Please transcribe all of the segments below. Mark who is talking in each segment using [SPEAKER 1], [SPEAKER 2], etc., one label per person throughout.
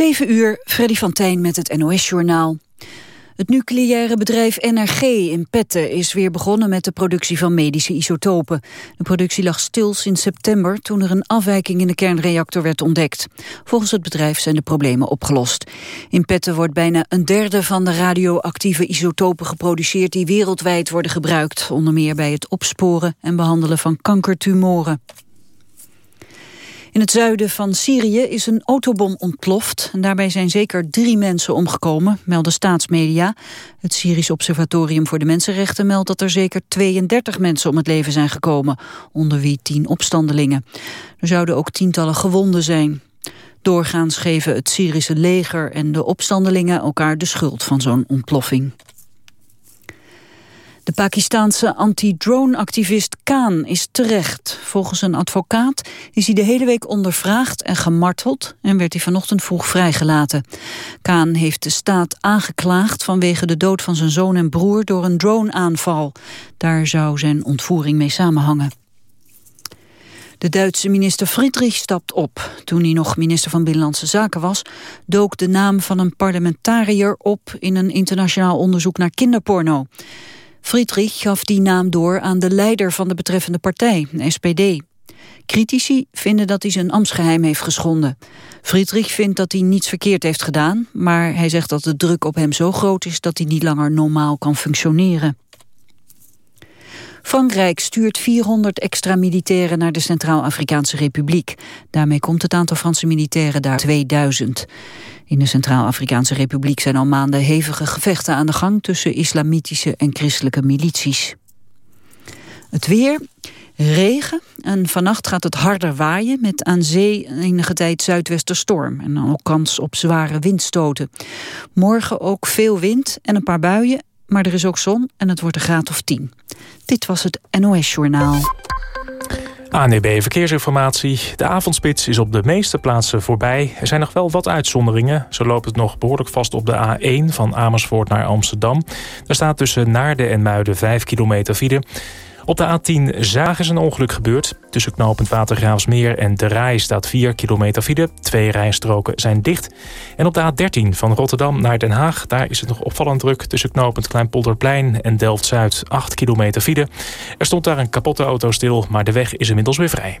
[SPEAKER 1] 7 uur, Freddy van Tijn met het NOS-journaal. Het nucleaire bedrijf NRG in Petten is weer begonnen met de productie van medische isotopen. De productie lag stil sinds september toen er een afwijking in de kernreactor werd ontdekt. Volgens het bedrijf zijn de problemen opgelost. In Petten wordt bijna een derde van de radioactieve isotopen geproduceerd die wereldwijd worden gebruikt. Onder meer bij het opsporen en behandelen van kankertumoren. In het zuiden van Syrië is een autobom ontploft. En daarbij zijn zeker drie mensen omgekomen, melden staatsmedia. Het Syrisch Observatorium voor de Mensenrechten meldt dat er zeker 32 mensen om het leven zijn gekomen, onder wie tien opstandelingen. Er zouden ook tientallen gewonden zijn. Doorgaans geven het Syrische leger en de opstandelingen elkaar de schuld van zo'n ontploffing. De Pakistaanse anti-drone-activist Khan is terecht. Volgens een advocaat is hij de hele week ondervraagd en gemarteld... en werd hij vanochtend vroeg vrijgelaten. Khan heeft de staat aangeklaagd vanwege de dood van zijn zoon en broer... door een drone-aanval. Daar zou zijn ontvoering mee samenhangen. De Duitse minister Friedrich stapt op. Toen hij nog minister van Binnenlandse Zaken was... dook de naam van een parlementariër op... in een internationaal onderzoek naar kinderporno. Friedrich gaf die naam door aan de leider van de betreffende partij, de SPD. Critici vinden dat hij zijn ambtsgeheim heeft geschonden. Friedrich vindt dat hij niets verkeerd heeft gedaan... maar hij zegt dat de druk op hem zo groot is... dat hij niet langer normaal kan functioneren. Frankrijk stuurt 400 extra militairen naar de Centraal-Afrikaanse Republiek. Daarmee komt het aantal Franse militairen daar 2000. In de Centraal-Afrikaanse Republiek zijn al maanden hevige gevechten aan de gang tussen islamitische en christelijke milities. Het weer, regen en vannacht gaat het harder waaien met aan zee enige tijd zuidwesterstorm en ook kans op zware windstoten. Morgen ook veel wind en een paar buien, maar er is ook zon en het wordt een graad of 10. Dit was het NOS Journaal.
[SPEAKER 2] ANEB Verkeersinformatie. De avondspits is op de meeste plaatsen voorbij. Er zijn nog wel wat uitzonderingen. Zo loopt het nog behoorlijk vast op de A1 van Amersfoort naar Amsterdam. Er staat tussen Naarden en Muiden 5 kilometer file. Op de A10 Zaag is een ongeluk gebeurd. Tussen knooppunt Watergraafsmeer en De Rai staat 4 kilometer file. Twee rijstroken zijn dicht. En op de A13 van Rotterdam naar Den Haag... daar is het nog opvallend druk tussen knooppunt Kleinpolderplein en Delft-Zuid. 8 kilometer file. Er stond daar een kapotte auto stil, maar de weg is inmiddels weer vrij.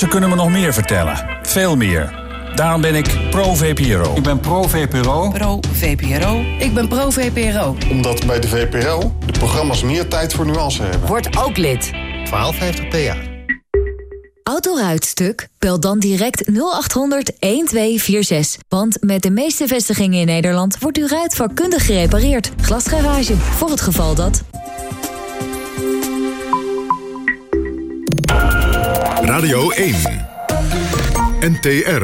[SPEAKER 3] Ze kunnen me nog meer vertellen. Veel meer. Daarom ben ik pro-VPRO.
[SPEAKER 4] Ik ben pro-VPRO.
[SPEAKER 5] Pro-VPRO. Ik ben pro-VPRO.
[SPEAKER 6] Omdat bij de VPRO de programma's meer tijd voor nuance hebben.
[SPEAKER 5] Word ook lid.
[SPEAKER 7] 1250 PA.
[SPEAKER 8] Autoruitstuk? Bel dan direct 0800 1246. Want met de meeste vestigingen in Nederland wordt uw ruit vakkundig gerepareerd. Glasgarage, voor het geval dat...
[SPEAKER 9] Radio 1. NTR.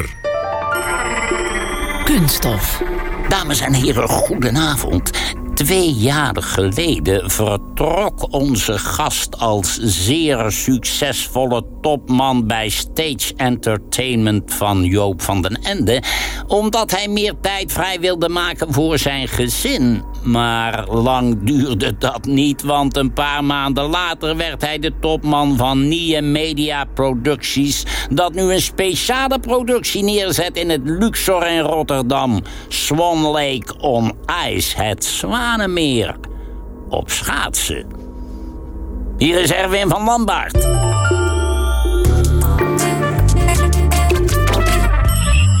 [SPEAKER 10] Kunststof. Dames en heren, goedenavond. Twee jaar geleden vertrok onze gast als zeer succesvolle topman bij Stage Entertainment van Joop van den Ende, omdat hij meer tijd vrij wilde maken voor zijn gezin. Maar lang duurde dat niet, want een paar maanden later werd hij de topman van Nia Media Producties, dat nu een speciale productie neerzet in het Luxor in Rotterdam, Swan Lake on Ice, het Zwanenmeer, op schaatsen. Hier is Erwin van Lambaard.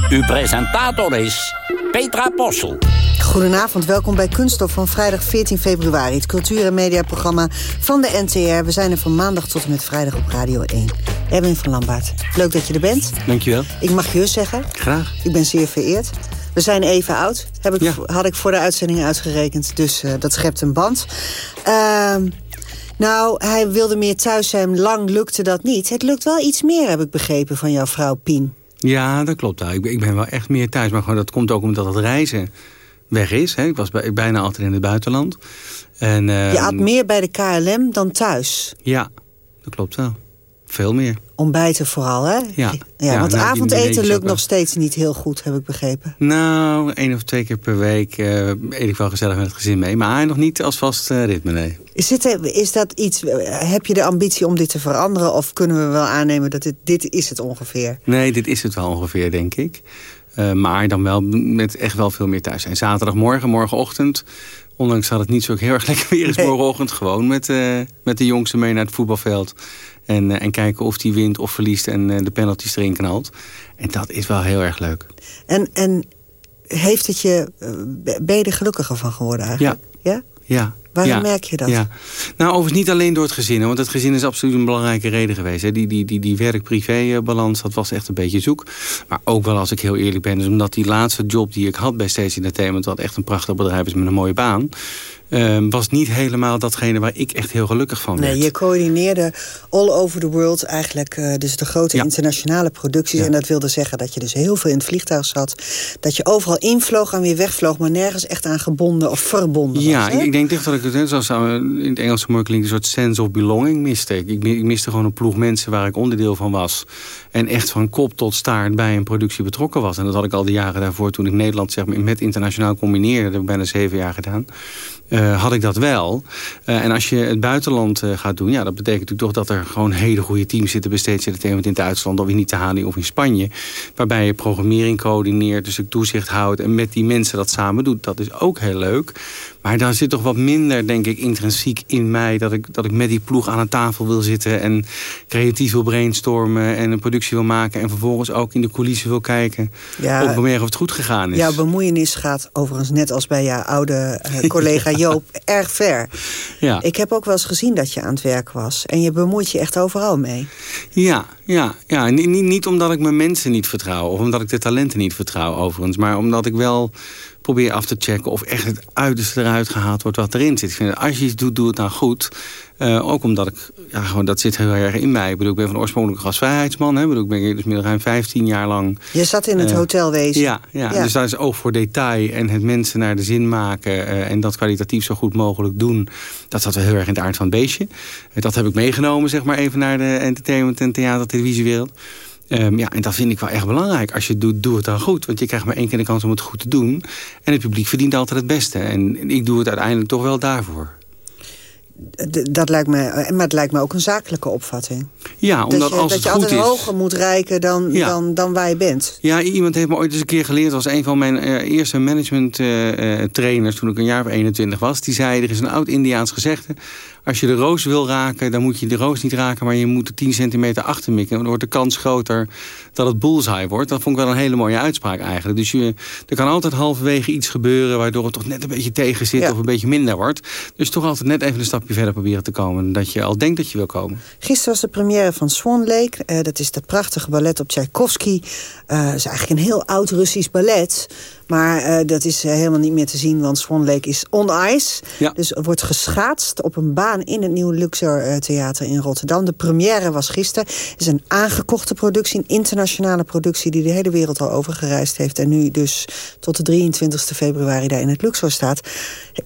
[SPEAKER 10] Uw presentator is Petra Possel.
[SPEAKER 11] Goedenavond, welkom bij Kunststof van vrijdag 14 februari. Het cultuur- en mediaprogramma van de NTR. We zijn er van maandag tot en met vrijdag op Radio 1. Erwin van Lambaard, leuk dat je er bent.
[SPEAKER 12] Dankjewel.
[SPEAKER 11] Ik mag je zeggen.
[SPEAKER 12] Graag.
[SPEAKER 11] Ik ben zeer vereerd. We zijn even oud, heb ik,
[SPEAKER 12] Ja.
[SPEAKER 11] had ik voor de uitzending uitgerekend. Dus eh, dat schept een band. Ehm, Nou, hij wilde meer thuis zijn. Lang lukte dat niet. Het lukt wel iets meer, heb ik begrepen, van jouw vrouw Pien.
[SPEAKER 4] Ja, dat klopt. Ik ben, ik ben wel echt meer thuis. Maar gewoon, dat komt ook omdat het reizen weg is. Hè. Ik was bij, bijna altijd in het buitenland. En,
[SPEAKER 11] Je
[SPEAKER 4] ehm,
[SPEAKER 11] at meer bij de KLM dan thuis.
[SPEAKER 4] Ja, dat klopt wel. Veel meer.
[SPEAKER 11] Ontbijten vooral, hè?
[SPEAKER 4] Ja.
[SPEAKER 11] ja,
[SPEAKER 4] Ja,
[SPEAKER 11] want
[SPEAKER 4] nou,
[SPEAKER 11] avondeten lukt nog steeds niet heel goed, heb ik begrepen.
[SPEAKER 4] Nou, één of twee keer per week eh, eet ik wel gezellig met het gezin mee. Maar nog niet als vast eh, ritme, nee.
[SPEAKER 11] Is, dit, is dat iets, heb je de ambitie om dit te veranderen... of kunnen we wel aannemen dat dit, dit is het ongeveer?
[SPEAKER 4] Nee, dit is het wel ongeveer, denk ik. Eh, maar dan wel met echt wel veel meer thuis zijn. Zaterdagmorgen, morgenochtend. Ondanks dat het niet zo heel erg lekker weer is
[SPEAKER 11] Nee.
[SPEAKER 4] morgenochtend. Gewoon met, eh, met de jongste mee naar het voetbalveld. En, eh, en kijken of die wint of verliest en de penalties erin knalt. En dat is wel heel erg leuk.
[SPEAKER 11] En, en heeft het je, ben je er gelukkiger van geworden eigenlijk? Ja?
[SPEAKER 4] Ja.
[SPEAKER 11] Waarom
[SPEAKER 4] ja,
[SPEAKER 11] merk je dat?
[SPEAKER 4] Ja. Nou, overigens niet alleen door het gezin. Want het gezin is absoluut een belangrijke reden geweest. Hè. Die, die, die, die werk-privé-balans, dat was echt een beetje zoek. Maar ook wel, als ik heel eerlijk ben... dus omdat die laatste job die ik had bij Station Entertainment... wat echt een prachtig bedrijf is met een mooie baan... eh, was niet helemaal datgene waar ik echt heel gelukkig van werd.
[SPEAKER 11] Nee, je coördineerde all over the world eigenlijk eh, dus de grote
[SPEAKER 4] Ja.
[SPEAKER 11] internationale producties.
[SPEAKER 4] Ja.
[SPEAKER 11] En dat wilde zeggen dat je dus heel veel in het vliegtuig zat. Dat je overal invloog en weer wegvloog, maar nergens echt aan gebonden of verbonden
[SPEAKER 4] Ja,
[SPEAKER 11] was. hè?
[SPEAKER 4] ik, denk echt dat ik het, zoals in het Engels zo mooi klinkt, een soort sense of belonging miste. Ik, ik, ik miste gewoon een ploeg mensen waar ik onderdeel van was. En echt van kop tot staart bij een productie betrokken was. En dat had ik al de jaren daarvoor, toen ik Nederland zeg maar, met internationaal combineerde. Dat heb ik bijna zeven jaar gedaan. Eh, had ik dat wel. Eh, en als je het buitenland eh, gaat doen, ja, dat betekent natuurlijk toch dat er gewoon hele goede teams zitten bij Stage Entertainment in het Duitsland of in Italië of in Spanje. Waarbij je programmering coördineert, dus ik toezicht houdt en met die mensen dat samen doet. Dat is ook heel leuk. Maar daar zit toch wat minder, denk ik, intrinsiek in mij... dat ik, dat ik met die ploeg aan een tafel wil zitten... en creatief wil brainstormen en een productie wil maken... en vervolgens ook in de coulissen wil kijken...
[SPEAKER 11] Ja.
[SPEAKER 4] of het goed gegaan is.
[SPEAKER 11] Jouw bemoeienis gaat overigens net als bij jouw oude eh, collega Joop erg ver.
[SPEAKER 4] ja.
[SPEAKER 11] Ik heb ook wel eens gezien dat je aan het werk was. En je bemoeit je echt overal mee.
[SPEAKER 4] Ja, ja, ja. Niet, niet, niet omdat ik mijn mensen niet vertrouw... of omdat ik de talenten niet vertrouw overigens... maar omdat ik wel probeer af te checken... of echt het uiterste eruit gehaald wordt wat erin zit. Ik vind, als je iets doet, doe het nou goed. Eh, ook omdat ik, ja, gewoon, dat zit heel erg in mij. Ik bedoel, ik ben van oorspronkelijk gastvrijheidsman. Hè. Ik bedoel, ik ben hier dus meer dan ruim 15 jaar lang...
[SPEAKER 11] Je zat in het
[SPEAKER 4] Eh,
[SPEAKER 11] hotelwezen.
[SPEAKER 4] Ja, ja,
[SPEAKER 11] Ja.
[SPEAKER 4] dus daar is oog voor detail en het mensen naar de zin maken... eh, en dat kwalitatief zo goed mogelijk doen. Dat zat wel heel erg in het aard van het beestje. Dat heb ik meegenomen, zeg maar, even naar de entertainment- en theater-televisiewereld. Ehm, ja, en dat vind ik wel echt belangrijk. Als je het doet, doe het dan goed. Want je krijgt maar één keer de kans om het goed te doen. En het publiek verdient altijd het beste. En ik doe het uiteindelijk toch wel daarvoor.
[SPEAKER 11] D- Dat lijkt me, eh, maar het lijkt me ook een zakelijke opvatting.
[SPEAKER 4] Ja, omdat
[SPEAKER 11] dat je,
[SPEAKER 4] als
[SPEAKER 11] dat je
[SPEAKER 4] goed
[SPEAKER 11] altijd
[SPEAKER 4] is...
[SPEAKER 11] hoger moet reiken dan,
[SPEAKER 4] Ja.
[SPEAKER 11] dan, dan waar je bent.
[SPEAKER 4] Ja, iemand heeft me ooit eens een keer geleerd. Was een van mijn eh, eerste management eh, trainers toen ik een jaar of 21 was. Die zei, er is een oud-Indiaans gezegde. Als je de roos wil raken, dan moet je de roos niet raken... maar je moet er 10 centimeter achter mikken. Dan wordt de kans groter dat het bullseye wordt. Dat vond ik wel een hele mooie uitspraak eigenlijk. Dus je, er kan altijd halverwege iets gebeuren... waardoor het toch net een beetje tegen zit
[SPEAKER 11] Ja.
[SPEAKER 4] of een beetje minder wordt. Dus toch altijd net even een stapje verder proberen te komen... dat je al denkt dat je wil komen.
[SPEAKER 11] Gisteren was de première van Swan Lake. Eh, dat is dat prachtige ballet op Tchaikovsky. Dat is eigenlijk een heel oud Russisch ballet. Maar eh, dat is eh, helemaal niet meer te zien, want Swan Lake is on ice.
[SPEAKER 4] Ja.
[SPEAKER 11] Dus wordt geschaatst op een baan in het Nieuw Luxor eh, Theater in Rotterdam. De première was gisteren. Het is een aangekochte productie, een internationale productie... die de hele wereld al overgereisd heeft. En nu dus tot de 23 februari daar in het Luxor staat.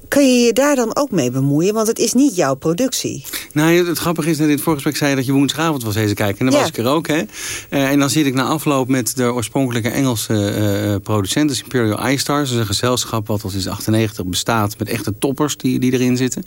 [SPEAKER 11] Kun je je daar dan ook mee bemoeien? Want het is niet jouw productie.
[SPEAKER 4] Nou, het grappige is dat in het voorgesprek zei dat je woensdagavond was deze kijken. En dan
[SPEAKER 11] Ja.
[SPEAKER 4] was ik er ook, hè. En dan zit ik na afloop met de oorspronkelijke Engelse eh producent, dus iStars. Dat is een gezelschap wat al sinds 98 bestaat met echte toppers die, die erin zitten.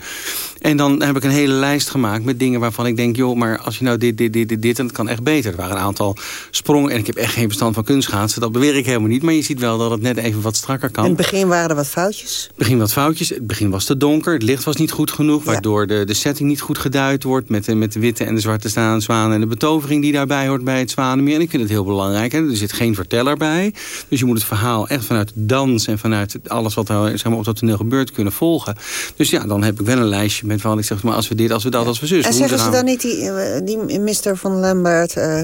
[SPEAKER 4] En dan heb ik een hele lijst gemaakt met dingen waarvan ik denk... joh, maar als je nou dit, dit, dit, dit, dit en het kan echt beter. Er waren een aantal sprongen en ik heb echt geen verstand van kunstschaatsen. Dat beweer ik helemaal niet, maar je ziet wel dat het net even wat strakker kan.
[SPEAKER 11] In het begin waren er wat foutjes.
[SPEAKER 4] Het begin wat foutjes. Het begin was te donker. Het licht was niet goed genoeg. Waardoor de, de setting niet goed geduid wordt. Met de, met de witte en de zwarte staan zwanen. En de betovering die daarbij hoort bij het Zwanenmeer. En ik vind het heel belangrijk. Hè. Er zit geen verteller bij. Dus je moet het verhaal echt vanuit dans. En vanuit alles wat er zeg maar, op dat toneel gebeurt kunnen volgen. Dus ja, dan heb ik wel een lijstje met van ik zeg maar als we dit, als we dat, als we zus.
[SPEAKER 11] En zeggen ze dan niet die, eh, die Mr. van Lambert... eh,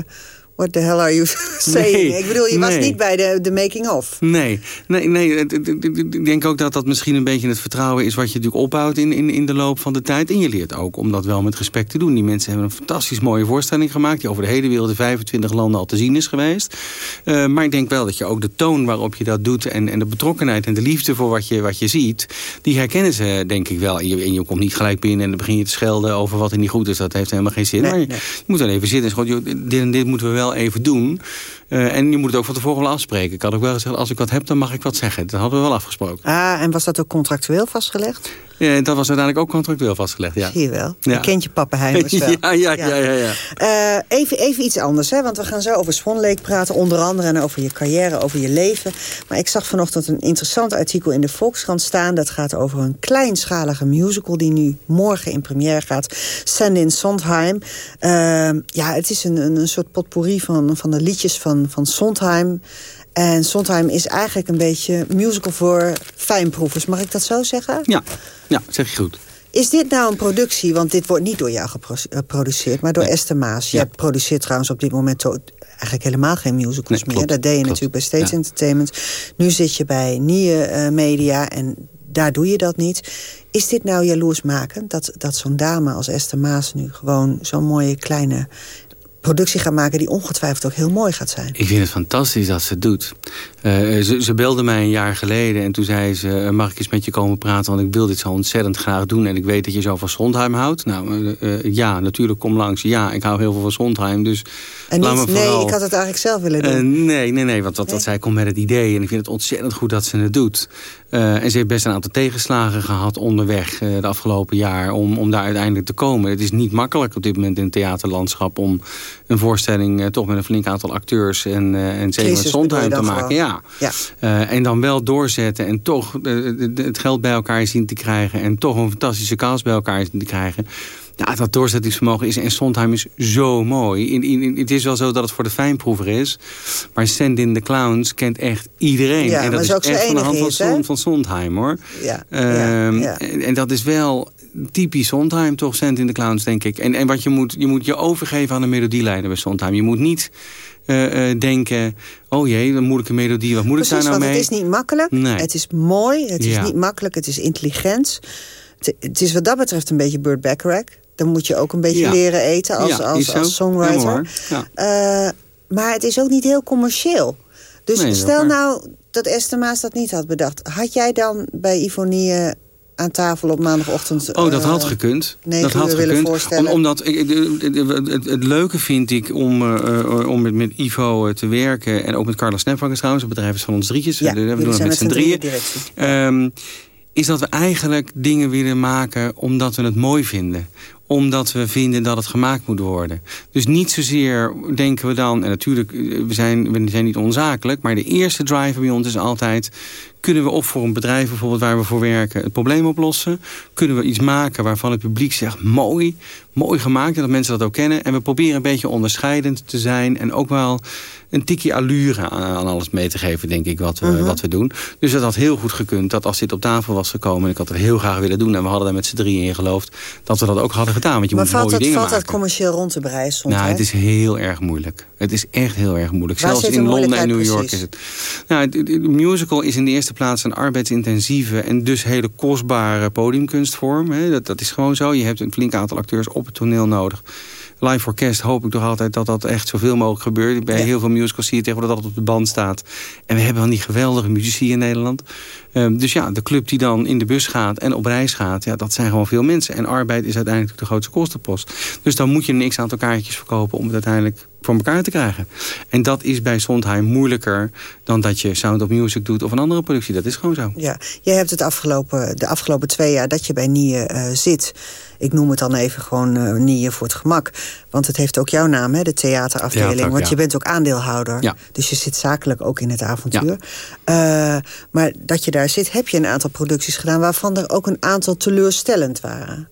[SPEAKER 11] What the hell are you saying?
[SPEAKER 4] Nee,
[SPEAKER 11] ik bedoel, je was niet bij de, de making-of.
[SPEAKER 4] Nee, nee, nee. Ik denk ook dat dat misschien een beetje het vertrouwen is... wat je natuurlijk opbouwt in, in, in de loop van de tijd. En je leert ook om dat wel met respect te doen. Die mensen hebben een fantastisch mooie voorstelling gemaakt... die over de hele wereld in 25 landen al te zien is geweest. Eh, maar ik denk wel dat je ook de toon waarop je dat doet... en, en de betrokkenheid en de liefde voor wat je, wat je ziet... die herkennen ze denk ik wel. En je, en je komt niet gelijk binnen en dan begin je te schelden... over wat er niet goed is. Dat heeft helemaal geen zin.
[SPEAKER 11] Nee,
[SPEAKER 4] maar je, moet dan even zitten en dit en dit moeten we wel even doen... Eh, en je moet het ook van tevoren wel afspreken. Ik had ook wel gezegd, als ik wat heb, dan mag ik wat zeggen. Dat hadden we wel afgesproken.
[SPEAKER 11] Ah, en was dat ook contractueel vastgelegd?
[SPEAKER 4] Eh, dat was uiteindelijk ook contractueel vastgelegd, ja.
[SPEAKER 11] Zie je wel.
[SPEAKER 4] Ja.
[SPEAKER 11] Je kent je pappenheimers wel.
[SPEAKER 4] Ja, ja, ja, ja. ja.
[SPEAKER 11] Eh, even, even iets anders, hè? want we gaan zo over Swan Lake praten. Onder andere en over je carrière, over je leven. Maar ik zag vanochtend een interessant artikel in de Volkskrant staan. Dat gaat over een kleinschalige musical die nu morgen in première gaat. Send in Sondheim. Eh, ja, het is een, een, een soort potpourri van, van de liedjes van, van Sondheim. En Sondheim is eigenlijk een beetje musical voor fijnproevers. Mag ik dat zo zeggen?
[SPEAKER 4] Ja, ja zeg je goed.
[SPEAKER 11] Is dit nou een productie, want dit wordt niet door jou geproduceerd... maar door Esther Maas. Je
[SPEAKER 4] Ja.
[SPEAKER 11] produceert trouwens op dit moment eigenlijk helemaal geen musicals
[SPEAKER 4] Nee,
[SPEAKER 11] meer.
[SPEAKER 4] klopt,
[SPEAKER 11] dat deed je
[SPEAKER 4] klopt.
[SPEAKER 11] natuurlijk bij States
[SPEAKER 4] Ja.
[SPEAKER 11] Entertainment. Nu zit je bij NIE eh, Media en daar doe je dat niet. Is dit nou jaloersmakend dat, dat zo'n dame als Esther Maas... nu gewoon zo'n mooie kleine productie gaat maken... die ongetwijfeld ook heel mooi gaat zijn?
[SPEAKER 4] Ik vind het fantastisch dat ze het doet. Eh, ze, ze belde mij een jaar geleden en toen zei ze... eh, mag ik eens met je komen praten, want ik wil dit zo ontzettend graag doen... en ik weet dat je zo van Sondheim houdt. Nou, eh, ja, natuurlijk, kom langs. Ja, ik hou heel veel van Sondheim, dus
[SPEAKER 11] En niet,
[SPEAKER 4] me
[SPEAKER 11] nee,
[SPEAKER 4] vooral...
[SPEAKER 11] ik had het eigenlijk zelf willen doen.
[SPEAKER 4] Nee, nee, nee, want wat,
[SPEAKER 11] Nee?
[SPEAKER 4] wat zij komt met het idee. En ik vind het ontzettend goed dat ze het doet. Eh, en ze heeft best een aantal tegenslagen gehad onderweg eh, de afgelopen jaar... Om, om daar uiteindelijk te komen. Het is niet makkelijk op dit moment in het theaterlandschap... om een voorstelling eh, toch met een flink aantal acteurs... en, en zeker met Sondheim
[SPEAKER 11] bedoel
[SPEAKER 4] te maken. Ja.
[SPEAKER 11] Ja.
[SPEAKER 4] En dan wel doorzetten en toch het geld bij elkaar zien te krijgen... en toch een fantastische cast bij elkaar zien te krijgen... Ja, dat doorzettingsvermogen is... En Sondheim is zo mooi. In, in, in- het is wel zo dat het voor de fijnproever is. Maar Send in the Clowns kent echt iedereen.
[SPEAKER 11] Ja,
[SPEAKER 4] en dat is
[SPEAKER 11] ook
[SPEAKER 4] echt van de hand van? Son- van Sondheim, hoor.
[SPEAKER 11] Ja,
[SPEAKER 4] Ehm,
[SPEAKER 11] ja, ja.
[SPEAKER 4] En, en dat is wel typisch Sondheim, toch? Send in the Clowns, denk ik. En, en wat je moet, je moet je overgeven aan de melodielijnen bij Sondheim. Je moet niet eh, eh, denken... oh jee, een moeilijke melodie, wat moet
[SPEAKER 11] Precies,
[SPEAKER 4] ik daar nou
[SPEAKER 11] want
[SPEAKER 4] mee?
[SPEAKER 11] het is niet makkelijk.
[SPEAKER 4] Nee.
[SPEAKER 11] Het is mooi, het is
[SPEAKER 4] Ja.
[SPEAKER 11] niet makkelijk, het is intelligent. Het, het is wat dat betreft een beetje Burt Bacharach. Dan moet je ook een beetje
[SPEAKER 4] Ja.
[SPEAKER 11] leren eten als,
[SPEAKER 4] Ja,
[SPEAKER 11] als, als songwriter.
[SPEAKER 4] Ja.
[SPEAKER 11] Eh, maar het is ook niet heel commercieel. Dus
[SPEAKER 4] Nee,
[SPEAKER 11] stel nou dat Esther Maas dat niet had bedacht. Had jij dan bij Ivonie aan tafel op maandagochtend...
[SPEAKER 4] Oh, dat
[SPEAKER 11] eh,
[SPEAKER 4] had gekund. Dat had gekund.
[SPEAKER 11] voorstellen?
[SPEAKER 4] Om, omdat ik, het, het, leuke vind ik om, eh, eh, om met, met Ivo eh, te werken. En ook met Carla Snapwakkers trouwens. Het bedrijf is van ons drietjes.
[SPEAKER 11] Ja,
[SPEAKER 4] we, doen het met z'n drieën. Ehm, is dat we eigenlijk dingen willen maken omdat we het mooi vinden omdat we vinden dat het gemaakt moet worden. Dus niet zozeer denken we dan... en natuurlijk, eh, we zijn, we zijn niet onzakelijk... maar de eerste driver bij ons is altijd... kunnen we of voor een bedrijf bijvoorbeeld waar we voor werken... het probleem oplossen? Kunnen we iets maken waarvan het publiek zegt... mooi, mooi gemaakt en dat mensen dat ook kennen? En we proberen een beetje onderscheidend te zijn... en ook wel een tikje allure aan, aan alles mee te geven, denk ik, wat we,
[SPEAKER 11] Mhm.
[SPEAKER 4] wat we doen. Dus dat had heel goed gekund dat als dit op tafel was gekomen... en ik had het heel graag willen doen... en we hadden daar met z'n drieën in geloofd... dat we dat ook hadden gedaan, want je
[SPEAKER 11] maar
[SPEAKER 4] moet
[SPEAKER 11] valt,
[SPEAKER 4] mooie
[SPEAKER 11] dat,
[SPEAKER 4] dingen
[SPEAKER 11] valt
[SPEAKER 4] maken.
[SPEAKER 11] dat commercieel rond te breien soms?
[SPEAKER 4] Nou,
[SPEAKER 11] hè?
[SPEAKER 4] het is heel erg moeilijk. Het is echt heel erg moeilijk.
[SPEAKER 11] Waar
[SPEAKER 4] Zelfs in Londen en New York is het. Nou, de musical is in de eerste plaats een arbeidsintensieve... en dus hele kostbare podiumkunstvorm. Hè. Dat, dat is gewoon zo. Je hebt een flink aantal acteurs op het toneel nodig. Live orkest hoop ik toch altijd dat dat echt zoveel mogelijk gebeurt. Bij
[SPEAKER 11] Ja.
[SPEAKER 4] heel veel musicals zie je tegenwoordig dat het op de band staat. En we hebben wel die geweldige muzici in Nederland. Ehm, dus ja, de club die dan in de bus gaat en op reis gaat... Ja, dat zijn gewoon veel mensen. En arbeid is uiteindelijk de grootste kostenpost. Dus dan moet je een x-aantal kaartjes verkopen... om het uiteindelijk voor elkaar te krijgen. En dat is bij Sondheim moeilijker... dan dat je Sound of Music doet of een andere productie. Dat is gewoon zo.
[SPEAKER 11] Ja, jij hebt het afgelopen, de afgelopen twee jaar dat je bij NIE eh, zit. Ik noem het dan even gewoon eh NIE voor het gemak. Want het heeft ook jouw naam, hè, de theaterafdeling.
[SPEAKER 4] Theater,
[SPEAKER 11] want
[SPEAKER 4] ja.
[SPEAKER 11] je bent ook aandeelhouder.
[SPEAKER 4] Ja.
[SPEAKER 11] Dus je zit zakelijk ook in het avontuur. Eh, maar dat je daar zit, heb je een aantal producties gedaan... waarvan er ook een aantal teleurstellend waren.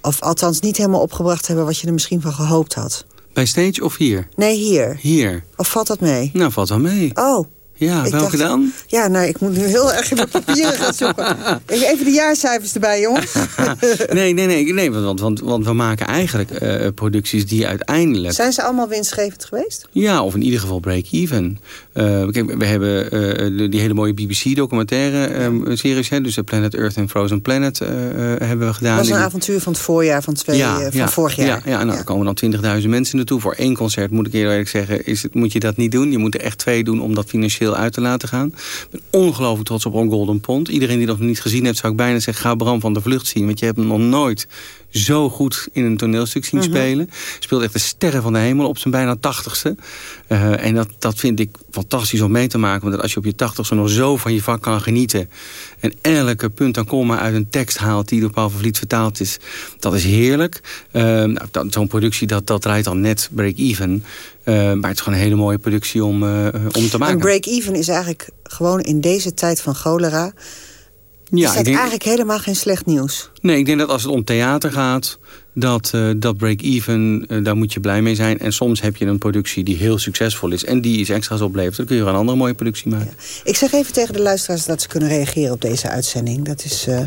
[SPEAKER 11] Of althans niet helemaal opgebracht hebben... wat je er misschien van gehoopt had.
[SPEAKER 4] Bij Stage of hier?
[SPEAKER 11] Nee, hier.
[SPEAKER 4] Hier.
[SPEAKER 11] Of valt dat mee?
[SPEAKER 4] Nou, valt wel mee.
[SPEAKER 11] Oh,
[SPEAKER 4] Ja,
[SPEAKER 11] Ik
[SPEAKER 4] welke
[SPEAKER 11] dacht-
[SPEAKER 4] dan?
[SPEAKER 11] Ja, nou, ik moet nu heel erg in mijn papieren gaan zoeken. Even de jaarcijfers erbij, jongens.
[SPEAKER 4] nee, nee, nee, nee want, want, want we maken eigenlijk eh, producties die uiteindelijk...
[SPEAKER 11] Zijn ze allemaal winstgevend geweest?
[SPEAKER 4] Ja, of in ieder geval break-even. Eh, kijk, we hebben eh, de- die hele mooie BBC-documentaire ehm, series, hè, dus de Planet Earth en Frozen Planet eh, eh, hebben we gedaan.
[SPEAKER 11] Dat was een avontuur van het voorjaar van, twee, eh, van vorig jaar.
[SPEAKER 4] Ja, ja nou, er komen dan 20.000 mensen naartoe. Voor één concert, moet ik eerlijk zeggen, is het, moet je dat niet doen. Je moet er echt twee doen om dat financieel uit te laten gaan. Ik ben ongelooflijk trots op Ron Golden Pond. Iedereen die dat nog niet gezien heeft, zou ik bijna zeggen... ga Bram van de Vlucht zien, want je hebt hem nog nooit zo goed in een toneelstuk zien
[SPEAKER 11] Mhm.
[SPEAKER 4] spelen. Speelt echt de sterren van de hemel op zijn bijna tachtigste. Eh en dat, dat vind ik fantastisch om mee te maken. Want als je op je tachtigste nog zo van je vak kan genieten... en elke punt en komma uit een tekst haalt die door Paul van Vliet vertaald is... dat is heerlijk. Eh, nou, Zo'n productie, dat, dat draait dan net break-even. Eh, maar het is gewoon een hele mooie productie om, eh, om te maken.
[SPEAKER 11] En break-even is eigenlijk gewoon in deze tijd van cholera...
[SPEAKER 4] Ja,
[SPEAKER 11] is dat
[SPEAKER 4] denk-
[SPEAKER 11] eigenlijk helemaal geen slecht nieuws.
[SPEAKER 4] Nee, ik denk dat als het om theater gaat, dat, eh, dat break-even, eh, daar moet je blij mee zijn. En soms heb je een productie die heel succesvol is en die iets extra's oplevert. Dan kun je er een andere mooie productie maken.
[SPEAKER 11] Ik zeg even tegen de luisteraars dat ze kunnen reageren op deze uitzending. Dat is eh,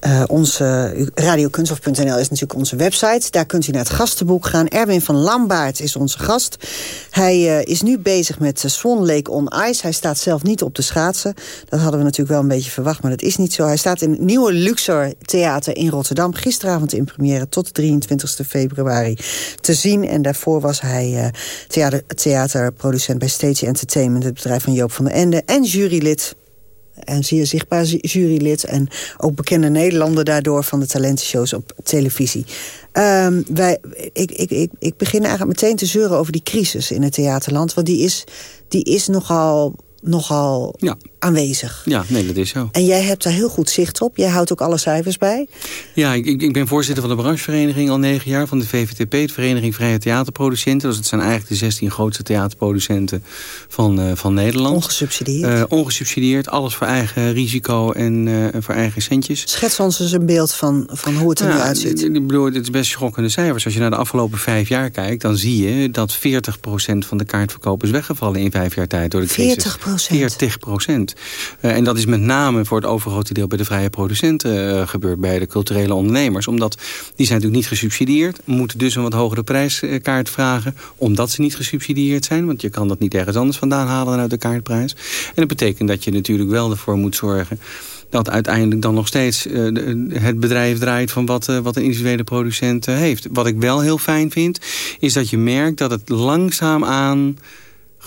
[SPEAKER 11] eh, onze radiokunsthof.nl is natuurlijk onze website. Daar kunt u naar het gastenboek gaan. Erwin van Lambaert is onze gast. Hij eh, is nu bezig met eh, Swan Lake on Ice. Hij staat zelf niet op de schaatsen. Dat hadden we natuurlijk wel een beetje verwacht, maar dat is niet zo. Hij staat in het nieuwe Luxor Theater in Rotterdam. Gisteravond in première tot 23 februari te zien. En daarvoor was hij theater, theaterproducent bij Stage Entertainment... het bedrijf van Joop van den Ende. En jurylid en zeer zichtbaar ju- jurylid. En ook bekende Nederlander daardoor van de talentenshows op televisie. Ehm, wij, ik, ik, ik, ik begin eigenlijk meteen te zeuren over die crisis in het theaterland. Want die is, die is nogal, nogal
[SPEAKER 4] Ja.
[SPEAKER 11] Aanwezig.
[SPEAKER 4] Ja, nee, dat is zo.
[SPEAKER 11] En jij hebt daar heel goed zicht op. Jij houdt ook alle cijfers bij.
[SPEAKER 4] Ja, ik, ik ben voorzitter van de branchevereniging al negen jaar van de VVTP, de Vereniging Vrije Theaterproducenten. Dus het zijn eigenlijk de 16 grootste theaterproducenten van, eh, van Nederland.
[SPEAKER 11] Ongesubsidieerd.
[SPEAKER 4] Eh, ongesubsidieerd, alles voor eigen risico en eh, voor eigen centjes.
[SPEAKER 11] Schets ons eens een beeld van, van hoe het er nu
[SPEAKER 4] Ja,
[SPEAKER 11] uitziet.
[SPEAKER 4] Ik bedoel, het is best schokkende cijfers. Als je naar de afgelopen vijf jaar kijkt, dan zie je dat 40% van de kaartverkoop is weggevallen in vijf jaar tijd door de crisis.
[SPEAKER 11] 40%?
[SPEAKER 4] 40%. Eh, en dat is met name voor het overgrote deel bij de vrije producenten eh, gebeurd, bij de culturele ondernemers. Omdat die zijn natuurlijk niet gesubsidieerd, moeten dus een wat hogere prijskaart vragen, omdat ze niet gesubsidieerd zijn. Want je kan dat niet ergens anders vandaan halen dan uit de kaartprijs. En dat betekent dat je natuurlijk wel ervoor moet zorgen dat uiteindelijk dan nog steeds eh, de- het bedrijf draait van wat, eh, wat individuele producent heeft. Wat ik wel heel fijn vind, is dat je merkt dat het langzaamaan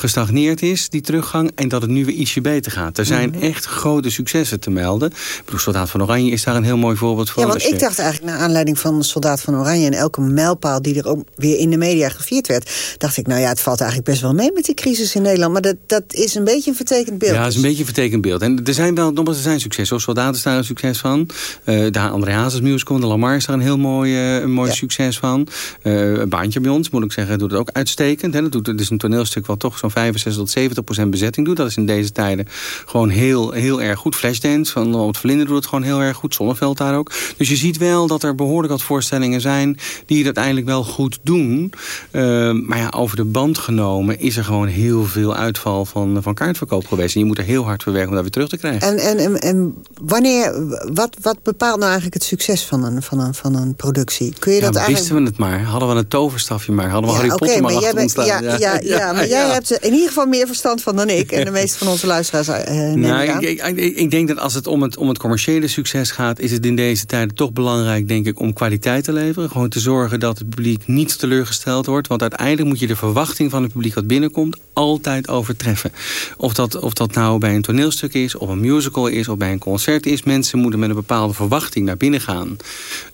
[SPEAKER 4] gestagneerd is, die teruggang, en dat het nu weer ietsje beter gaat. Er zijn
[SPEAKER 11] Mhm.
[SPEAKER 4] echt grote successen te melden. Ik Soldaat van Oranje is daar een heel mooi voorbeeld van.
[SPEAKER 11] Ja, want
[SPEAKER 4] je-
[SPEAKER 11] ik dacht eigenlijk naar aanleiding van Soldaat van Oranje... en elke mijlpaal die er ook weer in de media gevierd werd... dacht ik, nou ja, het valt eigenlijk best wel mee met die crisis in Nederland. Maar dat, dat is een beetje een vertekend beeld.
[SPEAKER 4] Ja, het is een beetje een vertekend beeld. En er zijn wel, nogmaals, er zijn successen. Soldaten is daar een succes van. Eh de André Hazes musical, de Lamar is daar een heel mooi, eh, een mooi succes van. Eh, een baantje bij ons, moet ik zeggen, doet het ook uitstekend. Hè. Dat doet, het is een toneelstuk wat toch zo'n 65 tot 70 procent bezetting doet. Dat is in deze tijden gewoon heel, heel erg goed. Flashdance van Robert Verlinde doet het gewoon heel erg goed. Zonneveld daar ook. Dus je ziet wel dat er behoorlijk wat voorstellingen zijn... die het uiteindelijk wel goed doen. Eh, maar ja, over de band genomen is er gewoon heel veel uitval van, van kaartverkoop geweest. En je moet er heel hard voor werken om dat weer terug te krijgen.
[SPEAKER 11] En, en, en, en wanneer, wat, wat bepaalt nou eigenlijk het succes van een, van een, van een productie? Kun je
[SPEAKER 4] Ja,
[SPEAKER 11] dat eigenlijk...
[SPEAKER 4] wisten we het maar. Hadden we een toverstafje maar. Hadden we Harry
[SPEAKER 11] Ja,
[SPEAKER 4] Potter
[SPEAKER 11] oké,
[SPEAKER 4] maar
[SPEAKER 11] maar
[SPEAKER 4] achter ons
[SPEAKER 11] bent-
[SPEAKER 4] staan.
[SPEAKER 11] ja, ja, ja, maar jij hebt in ieder geval meer verstand van dan ik. En de meeste van onze luisteraars eh,
[SPEAKER 4] Nou,
[SPEAKER 11] ik
[SPEAKER 4] ik, ik, denk dat als het om, het om het commerciële succes gaat... is het in deze tijden toch belangrijk, denk ik, om kwaliteit te leveren. Gewoon te zorgen dat het publiek niet teleurgesteld wordt. Want uiteindelijk moet je de verwachting van het publiek wat binnenkomt... altijd overtreffen. Of dat, of dat nou bij een toneelstuk is, of een musical is, of bij een concert is. Mensen moeten met een bepaalde verwachting naar binnen gaan.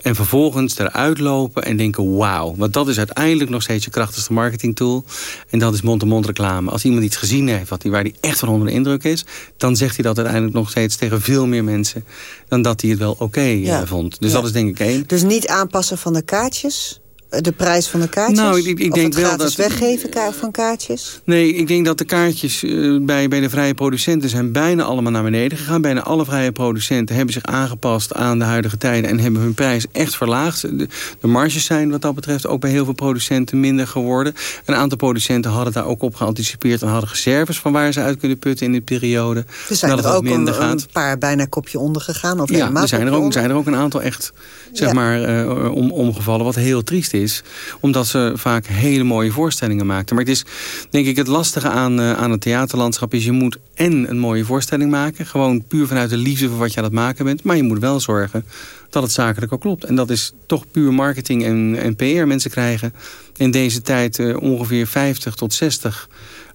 [SPEAKER 4] En vervolgens eruit lopen en denken, wauw. Want dat is uiteindelijk nog steeds je krachtigste marketingtool. En dat is mond-to-mond reclame. Als iemand iets gezien heeft wat die, waar hij echt van onder de indruk is... dan zegt hij dat uiteindelijk nog steeds tegen veel meer mensen... dan dat hij het wel oké eh,
[SPEAKER 11] Ja.
[SPEAKER 4] vond. Dus
[SPEAKER 11] Ja.
[SPEAKER 4] dat is denk ik één.
[SPEAKER 11] Dus niet aanpassen van de kaartjes... De prijs van de kaartjes?
[SPEAKER 4] Nou, ik, ik
[SPEAKER 11] of
[SPEAKER 4] denk
[SPEAKER 11] het
[SPEAKER 4] wel
[SPEAKER 11] dat... weggeven van kaartjes?
[SPEAKER 4] Nee, ik denk dat de kaartjes uh, bij, bij de vrije producenten... zijn bijna allemaal naar beneden gegaan. Bijna alle vrije producenten hebben zich aangepast aan de huidige tijden... en hebben hun prijs echt verlaagd. De, de marges zijn wat dat betreft ook bij heel veel producenten minder geworden. Een aantal producenten hadden daar ook op geanticipeerd... en hadden reserves van waar ze uit kunnen putten in die periode.
[SPEAKER 11] Er zijn er ook een, een, paar bijna kopje onder gegaan? Of
[SPEAKER 4] ja, er zijn er, ook, zijn er ook een aantal echt zeg maar, uh, om, omgevallen... wat heel triest is, omdat ze vaak hele mooie voorstellingen maakten. Maar het is, denk ik, het lastige aan, uh, aan het theaterlandschap... is je moet en een mooie voorstelling maken... gewoon puur vanuit de liefde voor wat je aan het maken bent... maar je moet wel zorgen dat het zakelijk ook klopt. En dat is toch puur marketing en, en PR. Mensen krijgen in deze tijd uh, ongeveer 50 tot 60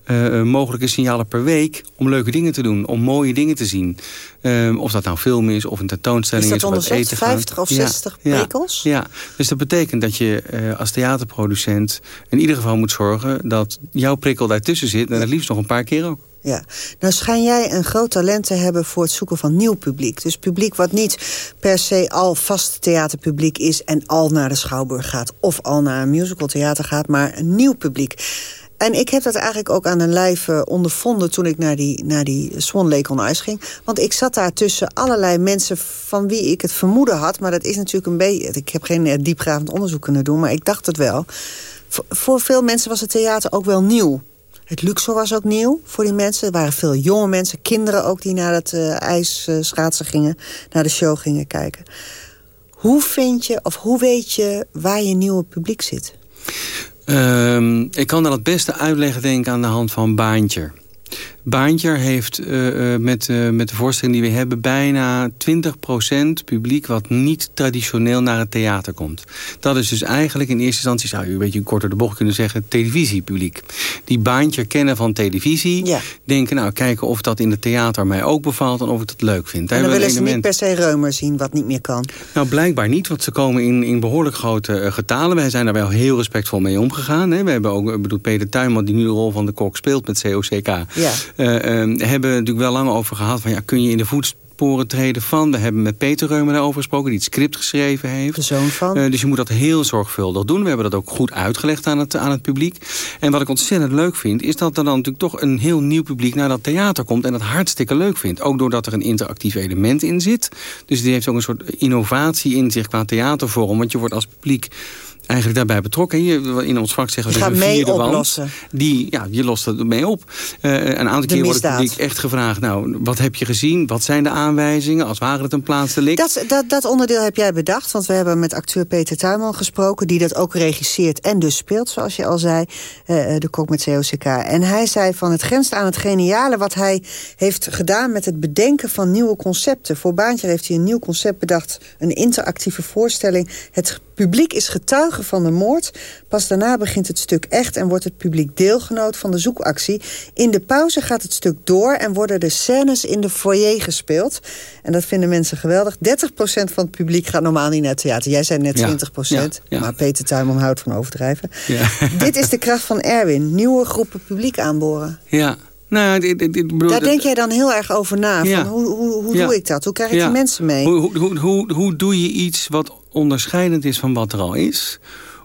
[SPEAKER 4] uh, mogelijke signalen per week om leuke dingen te doen. Om mooie dingen te zien. Uh, of dat nou film is of een tentoonstelling is.
[SPEAKER 11] Is dat
[SPEAKER 4] of eten
[SPEAKER 11] 50 of 60
[SPEAKER 4] ja,
[SPEAKER 11] prikkels?
[SPEAKER 4] Ja, ja, dus dat betekent dat je uh, als theaterproducent in ieder geval moet zorgen... dat jouw prikkel daartussen zit en het liefst nog een paar keer ook.
[SPEAKER 11] Ja, nou schijn jij een groot talent te hebben voor het zoeken van nieuw publiek. Dus publiek wat niet per se al vast theaterpubliek is... en al naar de Schouwburg gaat of al naar een musicaltheater gaat... maar een nieuw publiek. En ik heb dat eigenlijk ook aan een lijf ondervonden... toen ik naar die, naar die Swan Lake on Ice ging. Want ik zat daar tussen allerlei mensen van wie ik het vermoeden had. Maar dat is natuurlijk een beetje... Ik heb geen uh, diepgravend onderzoek kunnen doen, maar ik dacht het wel. Voor veel mensen was het theater ook wel nieuw. Het Luxor was ook nieuw voor die mensen. Er waren veel jonge mensen, kinderen ook... die naar het uh, ijsschaatsen gingen, naar de show gingen kijken. Hoe vind je, of hoe weet je waar je nieuwe publiek zit?
[SPEAKER 4] Um, ik kan dat het beste uitleggen denk ik aan de hand van Baantje. Baantje heeft uh, uh, met, uh, met de voorstelling die we hebben... bijna 20% publiek wat niet traditioneel naar het theater komt. Dat is dus eigenlijk in eerste instantie... zou je een beetje korter de bocht kunnen zeggen... televisiepubliek. Die Baantje kennen van televisie.
[SPEAKER 11] Ja.
[SPEAKER 4] Denken, nou, kijken of dat in het theater mij ook bevalt... en of ik het leuk vind.
[SPEAKER 11] En dan willen ze element... niet per se Reumer zien, wat niet meer kan.
[SPEAKER 4] Nou, blijkbaar niet, want ze komen in, in behoorlijk grote getalen. Wij zijn daar wel heel respectvol mee omgegaan. Hè. We hebben ook, bedoel, Peter Tuinman, die nu de rol van de kok speelt met COCK...
[SPEAKER 11] Ja.
[SPEAKER 4] Uh, uh, hebben we natuurlijk wel lang over gehad. Van, ja, kun je in de voetsporen treden van? We hebben met Peter Reumer daarover gesproken, die het script geschreven heeft.
[SPEAKER 11] De zoon van.
[SPEAKER 4] Uh, dus je moet dat heel zorgvuldig doen. We hebben dat ook goed uitgelegd aan het, aan het publiek. En wat ik ontzettend leuk vind, is dat er dan natuurlijk toch een heel nieuw publiek naar dat theater komt. En dat hartstikke leuk vindt. Ook doordat er een interactief element in zit. Dus die heeft ook een soort innovatie in zich qua theatervorm. Want je wordt als publiek eigenlijk daarbij betrokken. Je, in ons vak zeggen we
[SPEAKER 11] de
[SPEAKER 4] vierde
[SPEAKER 11] wand.
[SPEAKER 4] Die, ja, je lost het mee op. Uh, een aantal keer wordt het publiek echt gevraagd... nou, wat heb je gezien? Wat zijn de aanwijzingen? Als waren het een plaatselijk?
[SPEAKER 11] Dat, dat, dat onderdeel heb jij bedacht. Want we hebben met acteur Peter Tuinman gesproken... die dat ook regisseert en dus speelt, zoals je al zei. Uh, de kok met COCK. En hij zei van het grenst aan het geniale... wat hij heeft gedaan met het bedenken van nieuwe concepten. Voor Baantje heeft hij een nieuw concept bedacht. Een interactieve voorstelling. Het publiek is getuige van de moord. Pas daarna begint het stuk echt en wordt het publiek deelgenoot van de zoekactie. In de pauze gaat het stuk door en worden de scènes in de foyer gespeeld. En dat vinden mensen geweldig. 30% van het publiek gaat normaal niet naar het theater. Jij zei net 20%, ja, ja. maar Peter Tuinman houdt van overdrijven.
[SPEAKER 4] Ja.
[SPEAKER 11] Dit is de kracht van Erwin. Nieuwe groepen publiek aanboren.
[SPEAKER 4] Ja, nou, dit, dit, dit, bedoel,
[SPEAKER 11] Daar denk jij dan heel erg over na.
[SPEAKER 4] Ja.
[SPEAKER 11] Van hoe hoe, hoe
[SPEAKER 4] Ja.
[SPEAKER 11] doe ik dat? Hoe krijg ik
[SPEAKER 4] Ja.
[SPEAKER 11] die mensen mee?
[SPEAKER 4] Hoe, hoe, hoe, hoe doe je iets wat onderscheidend is van wat er al is?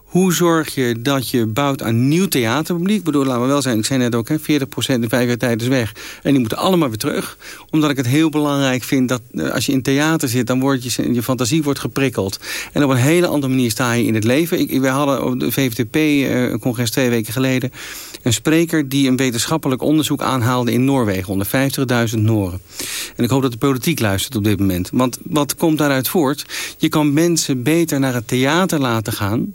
[SPEAKER 4] Hoe zorg je dat je bouwt aan nieuw theaterpubliek? Ik bedoel, laten we wel zijn, ik zei net ook, hè, 40% in vijf jaar tijd is weg. En die moeten allemaal weer terug. Omdat ik het heel belangrijk vind dat eh, als je in theater zit... dan wordt je, je fantasie wordt geprikkeld. En op een hele andere manier sta je in het leven. Ik, hadden op de VVTP-congres twee weken geleden... een spreker die een wetenschappelijk onderzoek aanhaalde in Noorwegen... onder 50.000 Noren. En ik hoop dat de politiek luistert op dit moment. Want wat komt daaruit voort? Je kan mensen beter naar het theater laten gaan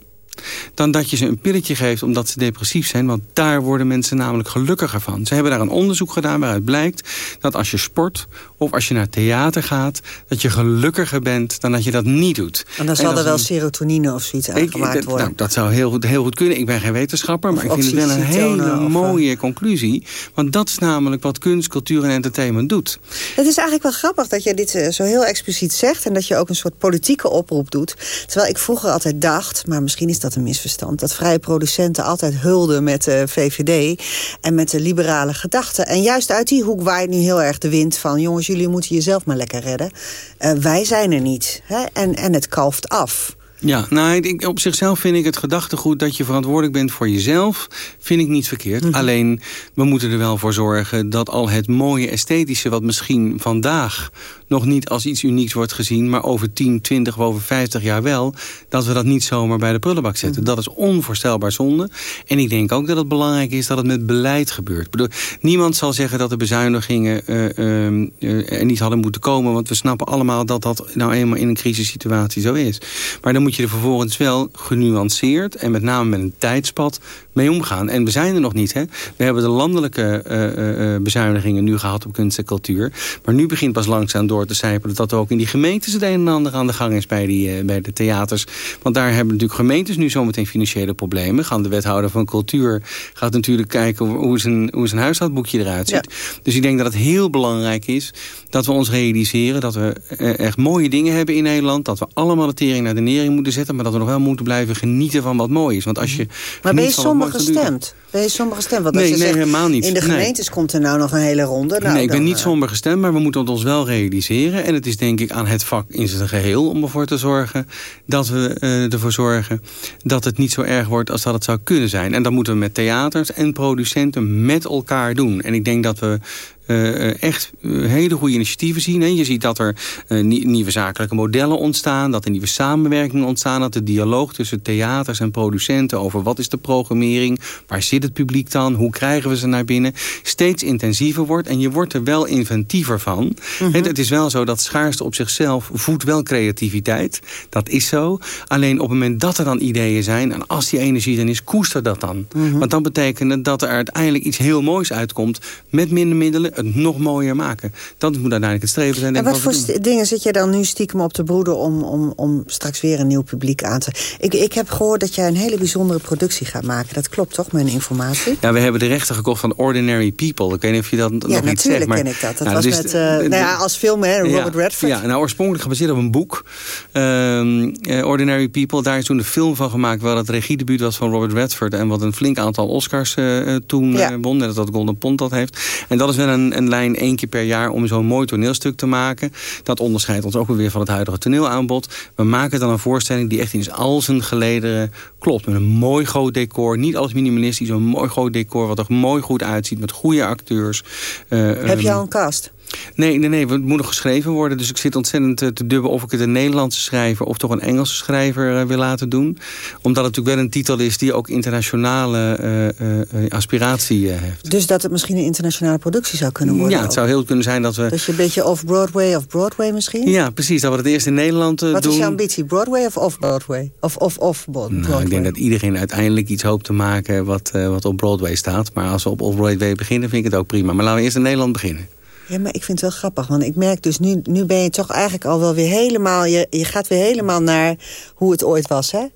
[SPEAKER 4] dan dat je ze een pilletje geeft omdat ze depressief zijn. Want daar worden mensen namelijk gelukkiger van. Ze hebben daar een onderzoek gedaan waaruit blijkt dat als je sport of als je naar theater gaat... dat je gelukkiger bent dan dat je dat niet doet.
[SPEAKER 11] En dan zal er wel
[SPEAKER 4] een-
[SPEAKER 11] serotonine of zoiets
[SPEAKER 4] ik,
[SPEAKER 11] aangemaakt
[SPEAKER 4] dat,
[SPEAKER 11] worden.
[SPEAKER 4] nou, dat zou heel goed, heel goed kunnen. Ik ben geen wetenschapper, maar ik vind het wel een hele
[SPEAKER 11] eh,
[SPEAKER 4] mooie conclusie. Want dat is namelijk wat kunst, cultuur en entertainment doet.
[SPEAKER 11] Het is eigenlijk wel grappig dat je dit eh, zo heel expliciet zegt... en dat je ook een soort politieke oproep doet. Terwijl ik vroeger altijd dacht, maar misschien is dat een misverstand... dat vrije producenten altijd hulden met de VVD en met de liberale gedachten. En juist uit die hoek waait nu heel erg de wind van... jongens, jullie moeten jezelf maar lekker redden. Eh, wij zijn er niet. Hè? En, en het kalft af.
[SPEAKER 4] Ja, nou, ik, op zichzelf vind ik het gedachtegoed dat je verantwoordelijk bent voor jezelf, vind ik niet verkeerd. Mhm. Alleen, we moeten er wel voor zorgen dat al het mooie esthetische, wat misschien vandaag nog niet als iets unieks wordt gezien... maar over 10, 20 of over 50 jaar wel... dat we dat niet zomaar bij de prullenbak zetten. Mhm. Dat is onvoorstelbaar zonde. En ik denk ook dat het belangrijk is dat het met beleid gebeurt. bedoel, niemand zal zeggen dat de bezuinigingen uh, uh, er niet hadden moeten komen... want we snappen allemaal dat dat nou eenmaal in een crisissituatie zo is. Maar dan moet je er vervolgens wel genuanceerd... en met name met een tijdspad mee omgaan. En we zijn er nog niet. Hè? We hebben de landelijke uh, uh, bezuinigingen nu gehad op kunst en cultuur. Maar nu begint pas langzaam door te sijpelen... dat ook in die gemeentes het een en ander aan de gang is bij, die, uh, bij de theaters. Want daar hebben natuurlijk gemeentes nu zometeen financiële problemen. Gaan de wethouder van cultuur gaat natuurlijk kijken hoe zijn, hoe zijn huishoudboekje eruit ziet. Dus ik denk dat het heel belangrijk is dat we ons realiseren... dat we echt mooie dingen hebben in Nederland. Dat we allemaal de tering naar de nering moeten zetten... maar dat we nog wel moeten blijven genieten van wat mooi is. Want als je
[SPEAKER 11] maar ben je gestemd? Ben je somber gestemd? Want
[SPEAKER 4] nee,
[SPEAKER 11] nee
[SPEAKER 4] zegt, helemaal niet.
[SPEAKER 11] In de gemeentes komt er nou nog een hele ronde. Nou,
[SPEAKER 4] nee, ik ben niet
[SPEAKER 11] uh...
[SPEAKER 4] somber gestemd, maar we moeten het ons wel realiseren. En het is denk ik aan het vak in zijn geheel om ervoor te zorgen... dat we uh, ervoor zorgen dat het niet zo erg wordt als dat het zou kunnen zijn. En dat moeten we met theaters en producenten met elkaar doen. En ik denk dat we uh, echt hele goede initiatieven zien. Hè. Je ziet dat er uh, nieuwe zakelijke modellen ontstaan. Dat er nieuwe samenwerkingen ontstaan. Dat de dialoog tussen theaters en producenten over wat is de programmering. Waar zit het publiek dan? Hoe krijgen we ze naar binnen? Steeds intensiever wordt. En je wordt er wel inventiever van. Mm -hmm. Het is wel zo dat schaarste op zichzelf voedt wel creativiteit. Dat is zo. Alleen op het moment dat er dan ideeën zijn. En als die energie dan is, koester dat dan. Mm -hmm. Want dan betekent het dat er uiteindelijk iets heel moois uitkomt. Met minder middelen het nog mooier maken. Dat moet uiteindelijk het streven zijn.
[SPEAKER 11] En wat voor dingen zit je dan nu stiekem op te broeden... om, om, om straks weer een nieuw publiek aan te... Ik, ik heb gehoord dat jij een hele bijzondere productie gaat maken. Dat klopt toch, mijn informatie?
[SPEAKER 4] Ja, we hebben de rechten gekocht van Ordinary People. Ik weet niet of je dat
[SPEAKER 11] ja,
[SPEAKER 4] nog iets zegt.
[SPEAKER 11] Ja, natuurlijk ken ik dat. Dat nou, was dus met, uh, nou ja, als film, hè, Robert
[SPEAKER 4] ja,
[SPEAKER 11] Redford.
[SPEAKER 4] Ja, nou oorspronkelijk gebaseerd op een boek. Um, uh, Ordinary People. Daar is toen de film van gemaakt... waar het regiedebuut was van Robert Redford... en wat een flink aantal Oscars uh, toen ja. won. Net als dat Golden Pond dat heeft. En dat is wel een, een lijn één keer per jaar om zo'n mooi toneelstuk te maken. Dat onderscheidt ons ook weer van het huidige toneelaanbod. We maken dan een voorstelling die echt in al zijn gelederen klopt. Met een mooi groot decor. Niet alles minimalistisch. Een mooi groot decor wat er mooi goed uitziet. Met goede acteurs.
[SPEAKER 11] Uh, Heb je al een cast?
[SPEAKER 4] Nee, nee, nee, het moet nog geschreven worden. Dus ik zit ontzettend te dubben of ik het een Nederlandse schrijver... of toch een Engelse schrijver uh, wil laten doen. Omdat het natuurlijk wel een titel is die ook internationale uh, uh, aspiratie heeft.
[SPEAKER 11] Dus dat het misschien een internationale productie zou kunnen worden?
[SPEAKER 4] Ja, het zou heel kunnen zijn dat we...
[SPEAKER 11] Dus je een beetje off-Broadway of Broadway misschien?
[SPEAKER 4] Ja, precies. Dat we het eerst in Nederland
[SPEAKER 11] Wat
[SPEAKER 4] doen.
[SPEAKER 11] Wat is jouw ambitie? Broadway of off-Broadway? Of off-off-Broadway?
[SPEAKER 4] Nou, ik denk dat iedereen uiteindelijk iets hoopt te maken wat, wat op Broadway staat. Maar als we op off-Broadway beginnen, vind ik het ook prima. Maar laten we eerst in Nederland beginnen.
[SPEAKER 11] Ja, maar ik vind het wel grappig. Want ik merk dus nu, nu ben je toch eigenlijk al wel weer helemaal... Je, je gaat weer helemaal naar hoe het ooit was, hè?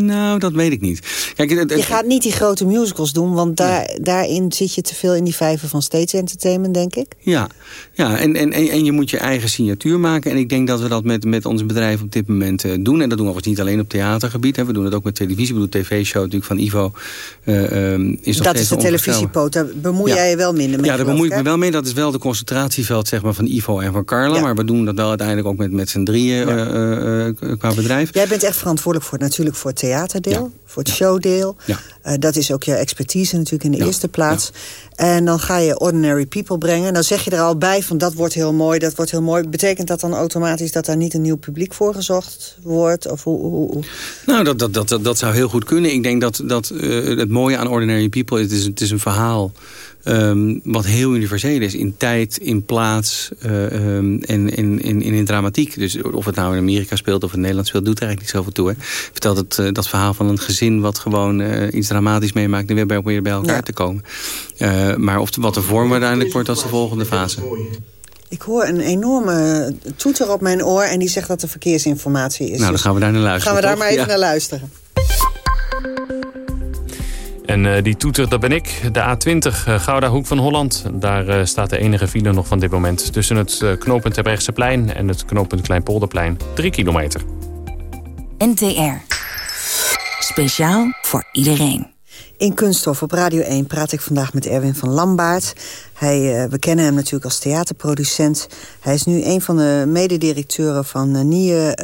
[SPEAKER 4] Nou, dat weet ik niet. Kijk, het, het,
[SPEAKER 11] je gaat niet die grote musicals doen, want daar, daarin zit je te veel in die vijver van stage entertainment, denk ik.
[SPEAKER 4] Ja, ja en, en, en je moet je eigen signatuur maken. En ik denk dat we dat met, met ons bedrijf op dit moment uh, doen. En dat doen we niet alleen op theatergebied. Hè. We doen het ook met televisie. Ik bedoel, de tv-show natuurlijk van Ivo uh, um, is
[SPEAKER 11] Dat is de televisiepoot. Daar bemoei ja. jij je wel minder mee.
[SPEAKER 4] Ja, daar bemoei ik me wel mee. Dat is wel de concentratieveld zeg maar, van Ivo en van Carla. Ja. Maar we doen dat wel uiteindelijk ook met, met z'n drieën uh, qua bedrijf.
[SPEAKER 11] Jij bent echt verantwoordelijk voor natuurlijk voor het theaterdeel. Voor het showdeel. Uh, dat is ook je expertise natuurlijk in de ja. eerste plaats. Ja. En dan ga je Ordinary People brengen. En dan zeg je er al bij van dat wordt heel mooi, dat wordt heel mooi. Betekent dat dan automatisch dat daar niet een nieuw publiek voor gezocht wordt? Of hoe, hoe, hoe?
[SPEAKER 4] Nou, dat, dat, dat, dat zou heel goed kunnen. Ik denk dat, dat uh, het mooie aan Ordinary People is, het is, het is een verhaal... Um, wat heel universeel is. In tijd, in plaats uh, um, en in, in, in dramatiek. Dus of het nou in Amerika speelt of in Nederland speelt... doet er eigenlijk niet zoveel toe. Hè. Vertelt het, uh, dat verhaal van een gezin... wat gewoon uh, iets dramatisch meemaakt... en weer bij, weer bij elkaar ja. te komen. maar of, wat de vorm uiteindelijk wordt... dat is de volgende fase.
[SPEAKER 11] Ik hoor een enorme toeter op mijn oor... en die zegt dat er verkeersinformatie is.
[SPEAKER 4] Nou, dan gaan we daar naar luisteren.
[SPEAKER 11] Gaan we daar
[SPEAKER 4] toch?
[SPEAKER 11] maar even
[SPEAKER 4] ja.
[SPEAKER 11] naar luisteren.
[SPEAKER 2] En uh, die toeter, dat ben ik. De A20, uh, Gouda Hoek van Holland. Daar uh, staat de enige file nog van dit moment. Tussen het knooppunt Terbrechtseplein en het knooppunt Kleinpolderplein. Drie kilometer.
[SPEAKER 5] NTR. Speciaal voor iedereen.
[SPEAKER 11] In Kunststof op Radio 1 praat ik vandaag met Erwin van Lambaert. Hij, we kennen hem natuurlijk als theaterproducent. Hij is nu een van de mededirecteuren van NIE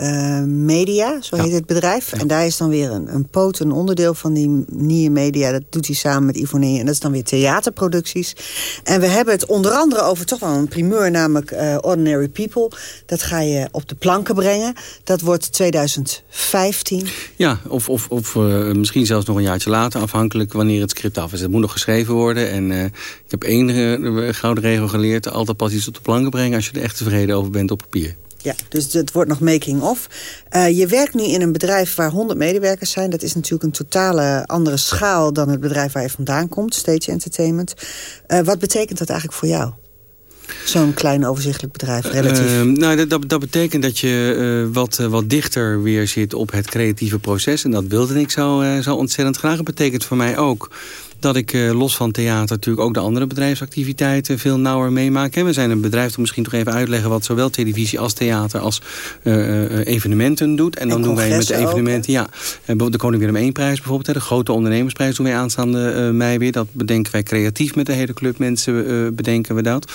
[SPEAKER 11] Media, zo heet het bedrijf. En daar is dan weer een, een poot, een onderdeel van die NIE Media. Dat doet hij samen met Yvonne en dat is dan weer theaterproducties. En we hebben het onder andere over toch wel een primeur, namelijk Ordinary People. Dat ga je op de planken brengen. Dat wordt 2015.
[SPEAKER 4] Ja, of, of, of uh, misschien zelfs nog een jaartje later, afhankelijk wanneer het script af is. Het moet nog geschreven worden. En uh, ik heb één uh, gouden regel geleerd. Altijd pas iets op de planken brengen als je er echt tevreden over bent op papier.
[SPEAKER 11] Ja, dus het wordt nog making of. Uh, je werkt nu in een bedrijf waar 100 medewerkers zijn. Dat is natuurlijk een totale andere schaal dan het bedrijf waar je vandaan komt. Stage Entertainment. Uh, wat betekent dat eigenlijk voor jou? Zo'n klein overzichtelijk bedrijf, relatief. Uh,
[SPEAKER 4] nou, dat, dat, betekent dat je uh, wat, wat dichter weer zit op het creatieve proces. En dat wilde ik zo, zo ontzettend graag. Dat betekent voor mij ook dat ik uh, los van theater natuurlijk ook de andere bedrijfsactiviteiten veel nauwer meemaak. We zijn een bedrijf, om misschien toch even uitleggen... wat zowel televisie als theater als uh, evenementen doet. En dan en doen wij met de evenementen... ja, de Koning Willem 1 prijs bijvoorbeeld. De grote ondernemersprijs doen wij aanstaande mei weer. Dat bedenken wij creatief met de hele club mensen bedenken we dat.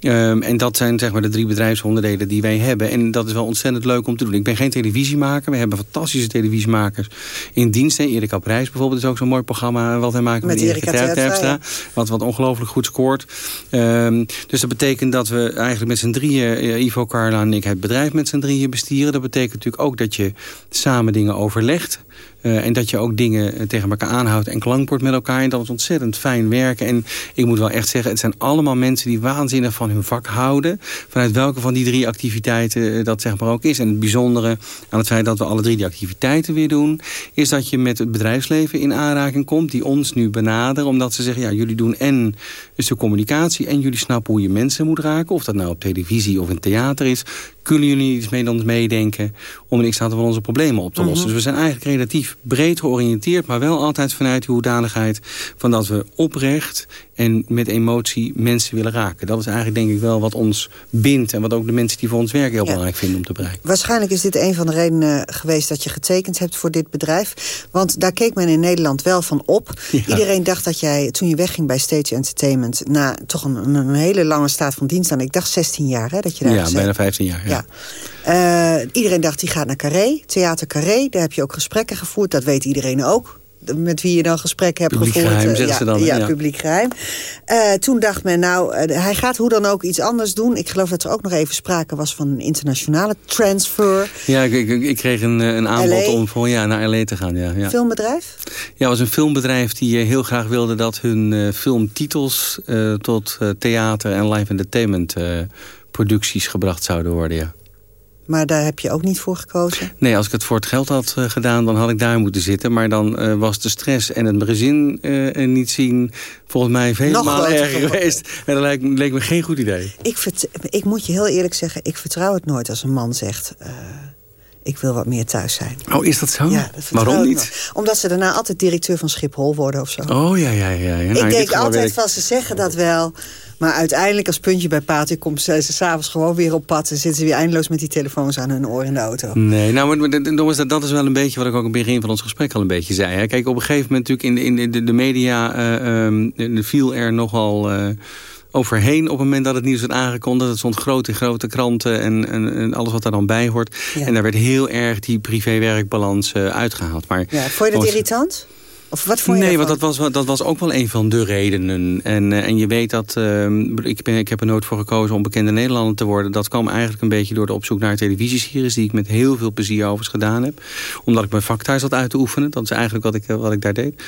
[SPEAKER 4] Um, en dat zijn zeg maar de drie bedrijfsonderdelen die wij hebben. En dat is wel ontzettend leuk om te doen. Ik ben geen televisiemaker. We hebben fantastische televisiemakers in dienst. Erika Prijs bijvoorbeeld is ook zo'n mooi programma wat wij maken met, met Erika Terpstra. Wat, wat ongelooflijk goed scoort. Um, dus dat betekent dat we eigenlijk met z'n drieën, uh, Ivo, Carla en ik, het bedrijf met z'n drieën bestieren. Dat betekent natuurlijk ook dat je samen dingen overlegt. Uh, en dat je ook dingen eh, tegen elkaar aanhoudt en klankbord met elkaar. En dat is ontzettend fijn werken. En ik moet wel echt zeggen, het zijn allemaal mensen die waanzinnig van hun vak houden. Vanuit welke van die drie activiteiten dat zeg maar ook is. En het bijzondere aan het feit dat we alle drie die activiteiten weer doen... is dat je met het bedrijfsleven in aanraking komt die ons nu benaderen. Omdat ze zeggen, ja, jullie doen en de communicatie... en jullie snappen hoe je mensen moet raken. Of dat nou op televisie of in theater is kunnen jullie iets mee dan meedenken om een x-aantal van onze problemen op te lossen. Mhm. Dus we zijn eigenlijk relatief breed georiënteerd, maar wel altijd vanuit die hoedanigheid van dat we oprecht en met emotie mensen willen raken. Dat is eigenlijk denk ik wel wat ons bindt... en wat ook de mensen die voor ons werken heel belangrijk vinden om te bereiken.
[SPEAKER 11] Waarschijnlijk is dit een van de redenen geweest dat je getekend hebt voor dit bedrijf. Want daar keek men in Nederland wel van op. Iedereen dacht dat jij, toen je wegging bij Stage Entertainment... na toch een, een hele lange staat van dienst aan... ik dacht 16 jaar hè, dat je daar
[SPEAKER 4] Ja, bijna 15 jaar. Ja.
[SPEAKER 11] ja. Uh, iedereen dacht, die gaat naar Carré, Theater Carré. Daar heb je ook gesprekken gevoerd, dat weet iedereen ook met wie je dan gesprekken hebt
[SPEAKER 4] publiek
[SPEAKER 11] gevoerd.
[SPEAKER 4] Geheim, ja,
[SPEAKER 11] ze
[SPEAKER 4] dan.
[SPEAKER 11] Ja, publiek geheim. Uh, toen dacht men, nou, uh, hij gaat hoe dan ook iets anders doen. Ik geloof dat er ook nog even sprake was van een internationale transfer.
[SPEAKER 4] Ja, ik, ik, ik kreeg een, een aanbod LA. om voor, ja, naar L.A. te gaan. Ja, ja.
[SPEAKER 11] Filmbedrijf?
[SPEAKER 4] Ja, het was een filmbedrijf die heel graag wilde dat hun uh, filmtitels tot theater en live entertainment producties gebracht zouden worden, ja.
[SPEAKER 11] Maar daar heb je ook niet voor gekozen?
[SPEAKER 4] Nee, als ik het voor het geld had uh, gedaan, dan had ik daar moeten zitten. Maar dan uh, was de stress en het gezin uh, niet zien... volgens mij vele malen erger geweest. En dat leek, leek, me geen goed idee.
[SPEAKER 11] Ik, ik moet je heel eerlijk zeggen, ik vertrouw het nooit als een man zegt ik wil wat meer thuis zijn.
[SPEAKER 4] Oh, is dat zo?
[SPEAKER 11] Ja, dat
[SPEAKER 4] Waarom niet?
[SPEAKER 11] Omdat ze daarna altijd directeur van Schiphol worden of zo.
[SPEAKER 4] Oh, ja, ja, ja. ja.
[SPEAKER 11] Nou, ik denk altijd van, ze zeggen dat wel... Maar uiteindelijk als puntje bij paaltje komt ze s'avonds gewoon weer op pad... en zitten ze weer eindeloos met die telefoons aan hun oor in de auto.
[SPEAKER 4] Nee, nou, maar, dat is wel een beetje wat ik ook in het begin van ons gesprek al een beetje zei. Hè. Kijk, op een gegeven moment natuurlijk in de, in de, de media uh, um, viel er nogal... Uh, overheen op het moment dat het nieuws werd aangekondigd. Het stond grote, grote kranten en, en, en, alles wat daar dan bij hoort. Ja. En daar werd heel erg die privé-werkbalans uh, uitgehaald. Maar,
[SPEAKER 11] ja, vond je dat irritant? Of wat vond je
[SPEAKER 4] nee, want dat was, dat was ook wel een van de redenen. En, uh, en je weet dat, uh, ik, ben, ik heb er nooit voor gekozen om bekende Nederlander te worden. Dat kwam eigenlijk een beetje door de opzoek naar televisieseries... die ik met heel veel plezier overigens gedaan heb. Omdat ik mijn vak thuis had uit te oefenen. Dat is eigenlijk wat ik, wat ik daar deed.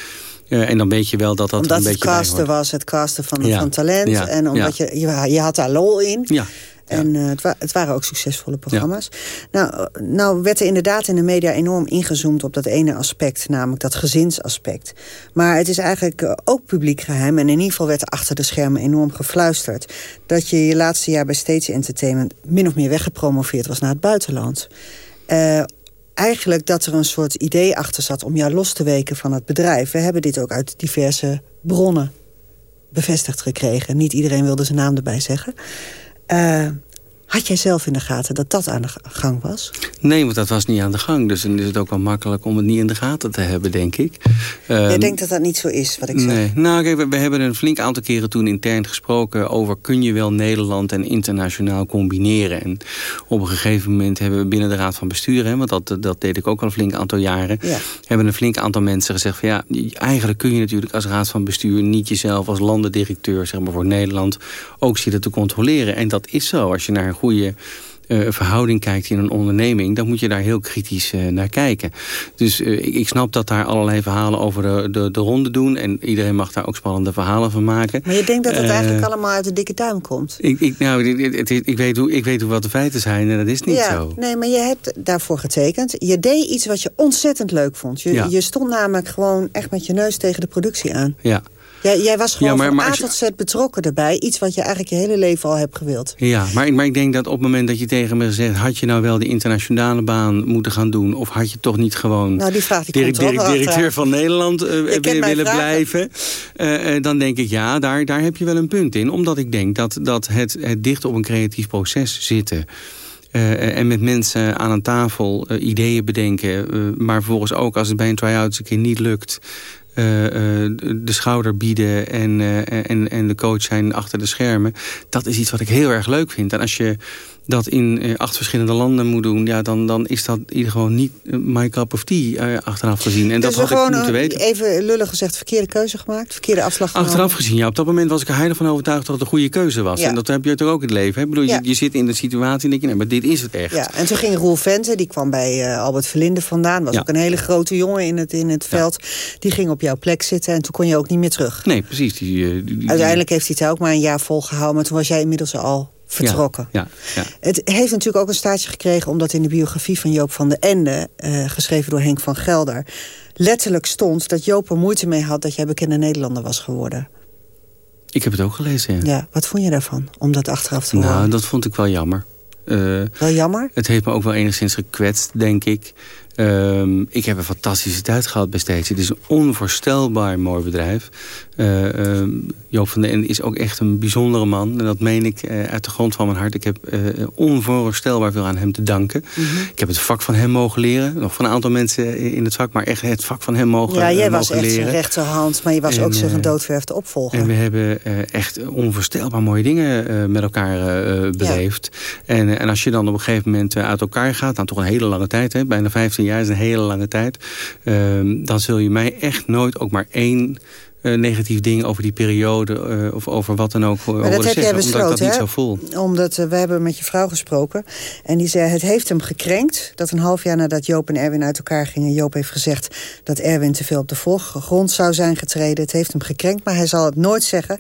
[SPEAKER 4] Uh, en dan weet je wel dat dat
[SPEAKER 11] omdat
[SPEAKER 4] een beetje
[SPEAKER 11] het casten was, het casten van, ja. van talent. Ja. En omdat ja. je, je, je had daar lol in.
[SPEAKER 4] Ja.
[SPEAKER 11] En uh, het, wa het, waren ook succesvolle programma's. Nou, nou werd er inderdaad in de media enorm ingezoomd op dat ene aspect. Namelijk dat gezinsaspect. Maar het is eigenlijk uh, ook publiek geheim. En in ieder geval werd er achter de schermen enorm gefluisterd. Dat je je laatste jaar bij Stage Entertainment... min of meer weggepromoveerd was naar het buitenland. Uh, eigenlijk dat er een soort idee achter zat om jou los te weken van het bedrijf. We hebben dit ook uit diverse bronnen bevestigd gekregen. Niet iedereen wilde zijn naam erbij zeggen. Uh, Had jij zelf in de gaten dat dat aan de gang was?
[SPEAKER 4] Nee, want dat was niet aan de gang. Dus dan is het ook wel makkelijk om het niet in de gaten te hebben, denk ik.
[SPEAKER 11] Jij um, denkt dat dat niet zo is, wat ik zeg?
[SPEAKER 4] Nee. Nou, kijk, we, we, hebben een flink aantal keren toen intern gesproken... over kun je wel Nederland en internationaal combineren. En op een gegeven moment hebben we binnen de Raad van Bestuur... Hè, want dat, dat deed ik ook al een flink aantal jaren... Ja. hebben een flink aantal mensen gezegd van... ja, eigenlijk kun je natuurlijk als Raad van Bestuur... niet jezelf als landendirecteur zeg maar, voor Nederland ook zitten te controleren. En dat is zo. Als je naar een goede uh, verhouding kijkt in een onderneming... dan moet je daar heel kritisch uh, naar kijken. Dus uh, ik, ik, snap dat daar allerlei verhalen over de, de, de, ronde doen... en iedereen mag daar ook spannende verhalen van maken.
[SPEAKER 11] Maar je denkt dat het eigenlijk allemaal uit de dikke duim komt?
[SPEAKER 4] Ik, ik, nou, ik, ik, weet hoe, ik weet hoe wat de feiten zijn en dat is niet
[SPEAKER 11] ja,
[SPEAKER 4] zo.
[SPEAKER 11] Nee, maar je hebt daarvoor getekend. Je deed iets wat je ontzettend leuk vond. Je,
[SPEAKER 4] Ja.
[SPEAKER 11] je stond namelijk gewoon echt met je neus tegen de productie aan.
[SPEAKER 4] Ja.
[SPEAKER 11] Jij, jij was gewoon
[SPEAKER 4] Ja, maar-
[SPEAKER 11] van
[SPEAKER 4] maar
[SPEAKER 11] A
[SPEAKER 4] als je-
[SPEAKER 11] tot Z betrokken erbij. Iets wat je eigenlijk je hele leven al hebt gewild.
[SPEAKER 4] Ja, maar, ik- maar ik denk dat op het moment dat je tegen me zegt... had je nou wel de internationale baan moeten gaan doen... of had je toch niet gewoon
[SPEAKER 11] Nou, die vraag die
[SPEAKER 4] direct- direct- directeur van Nederland eh, willen blijven... Eh, eh, dan denk ik, ja, daar, daar heb je wel een punt in. Omdat ik denk dat, dat het, het dicht op een creatief proces zitten... en met mensen aan een tafel ideeën bedenken... maar vervolgens ook als het bij een try-out een keer niet lukt... eh, eh, de schouder bieden en, eh, en, en de coach zijn achter de schermen. Dat is iets wat ik heel erg leuk vind. En als je dat in eh, acht verschillende landen moet doen... Ja, dan, dan is dat ieder gewoon niet eh, my cup of tea eh, achteraf gezien. En
[SPEAKER 11] dus
[SPEAKER 4] dat had ik moeten
[SPEAKER 11] een-
[SPEAKER 4] weten.
[SPEAKER 11] even lullig gezegd verkeerde keuze gemaakt. Verkeerde afslag genomen.
[SPEAKER 4] Achteraf gezien, ja, op dat moment was ik er heilig van overtuigd dat het een goede keuze was.
[SPEAKER 11] Ja.
[SPEAKER 4] En dat heb je toch ook in het leven. Hè? Ik bedoel,
[SPEAKER 11] Ja.
[SPEAKER 4] je, je zit in de situatie en denk je, nee, maar dit is het echt.
[SPEAKER 11] Ja, en toen ging Roel Vente, die kwam bij eh, Albert Verlinde vandaan. Was
[SPEAKER 4] Ja.
[SPEAKER 11] ook een hele grote jongen in het, in het veld. Die ging op jouw plek zitten en toen kon je ook niet meer terug.
[SPEAKER 4] Nee, precies. Die, eh, die- die-
[SPEAKER 11] Uiteindelijk heeft hij het ook maar een jaar volgehouden. Maar toen was jij inmiddels al vertrokken.
[SPEAKER 4] Ja, ja.
[SPEAKER 11] Het heeft natuurlijk ook een staartje gekregen... omdat in de biografie van Joop van den Ende... eh, geschreven door Henk van Gelder... letterlijk stond dat Joop er moeite mee had... dat jij bekende Nederlander was geworden.
[SPEAKER 4] Ik heb het ook gelezen, ja.
[SPEAKER 11] Ja, wat vond je daarvan, om dat achteraf te horen?
[SPEAKER 4] Nou, dat vond ik wel jammer. Eh,
[SPEAKER 11] Wel jammer?
[SPEAKER 4] Het heeft me ook wel enigszins gekwetst, denk ik. Ehm, ik heb een fantastische tijd gehad bij Steeds. Het is een onvoorstelbaar mooi bedrijf. Ehm, Joop van den Ende is ook echt een bijzondere man. En dat meen ik eh, uit de grond van mijn hart. Ik heb eh, onvoorstelbaar veel aan hem te danken.
[SPEAKER 11] Mhm.
[SPEAKER 4] Ik heb het vak van hem mogen leren. Nog van een aantal mensen in het vak. Maar echt het vak van hem mogen,
[SPEAKER 11] Ja, jij was echt zijn
[SPEAKER 4] leren.
[SPEAKER 11] rechterhand... maar je was
[SPEAKER 4] En,
[SPEAKER 11] ook zijn gedoodverfde opvolger.
[SPEAKER 4] En we hebben echt onvoorstelbaar mooie dingen met elkaar beleefd. En, en als je dan op een gegeven moment uit elkaar gaat... nou toch een hele lange tijd, hè, bijna 15 jaar is een hele lange tijd... ehm, dan zul je mij echt nooit ook maar één... eh, negatief ding over die periode eh, of over wat dan ook
[SPEAKER 11] Maar dat heb jij
[SPEAKER 4] omdat ik dat niet zo voel.
[SPEAKER 11] Omdat we hebben met je vrouw gesproken. En die zei, het heeft hem gekrenkt... dat een half jaar nadat Joop en Erwin uit elkaar gingen... Joop heeft gezegd dat Erwin te veel op de voorgrond zou zijn getreden. Het heeft hem gekrenkt, maar hij zal het nooit zeggen...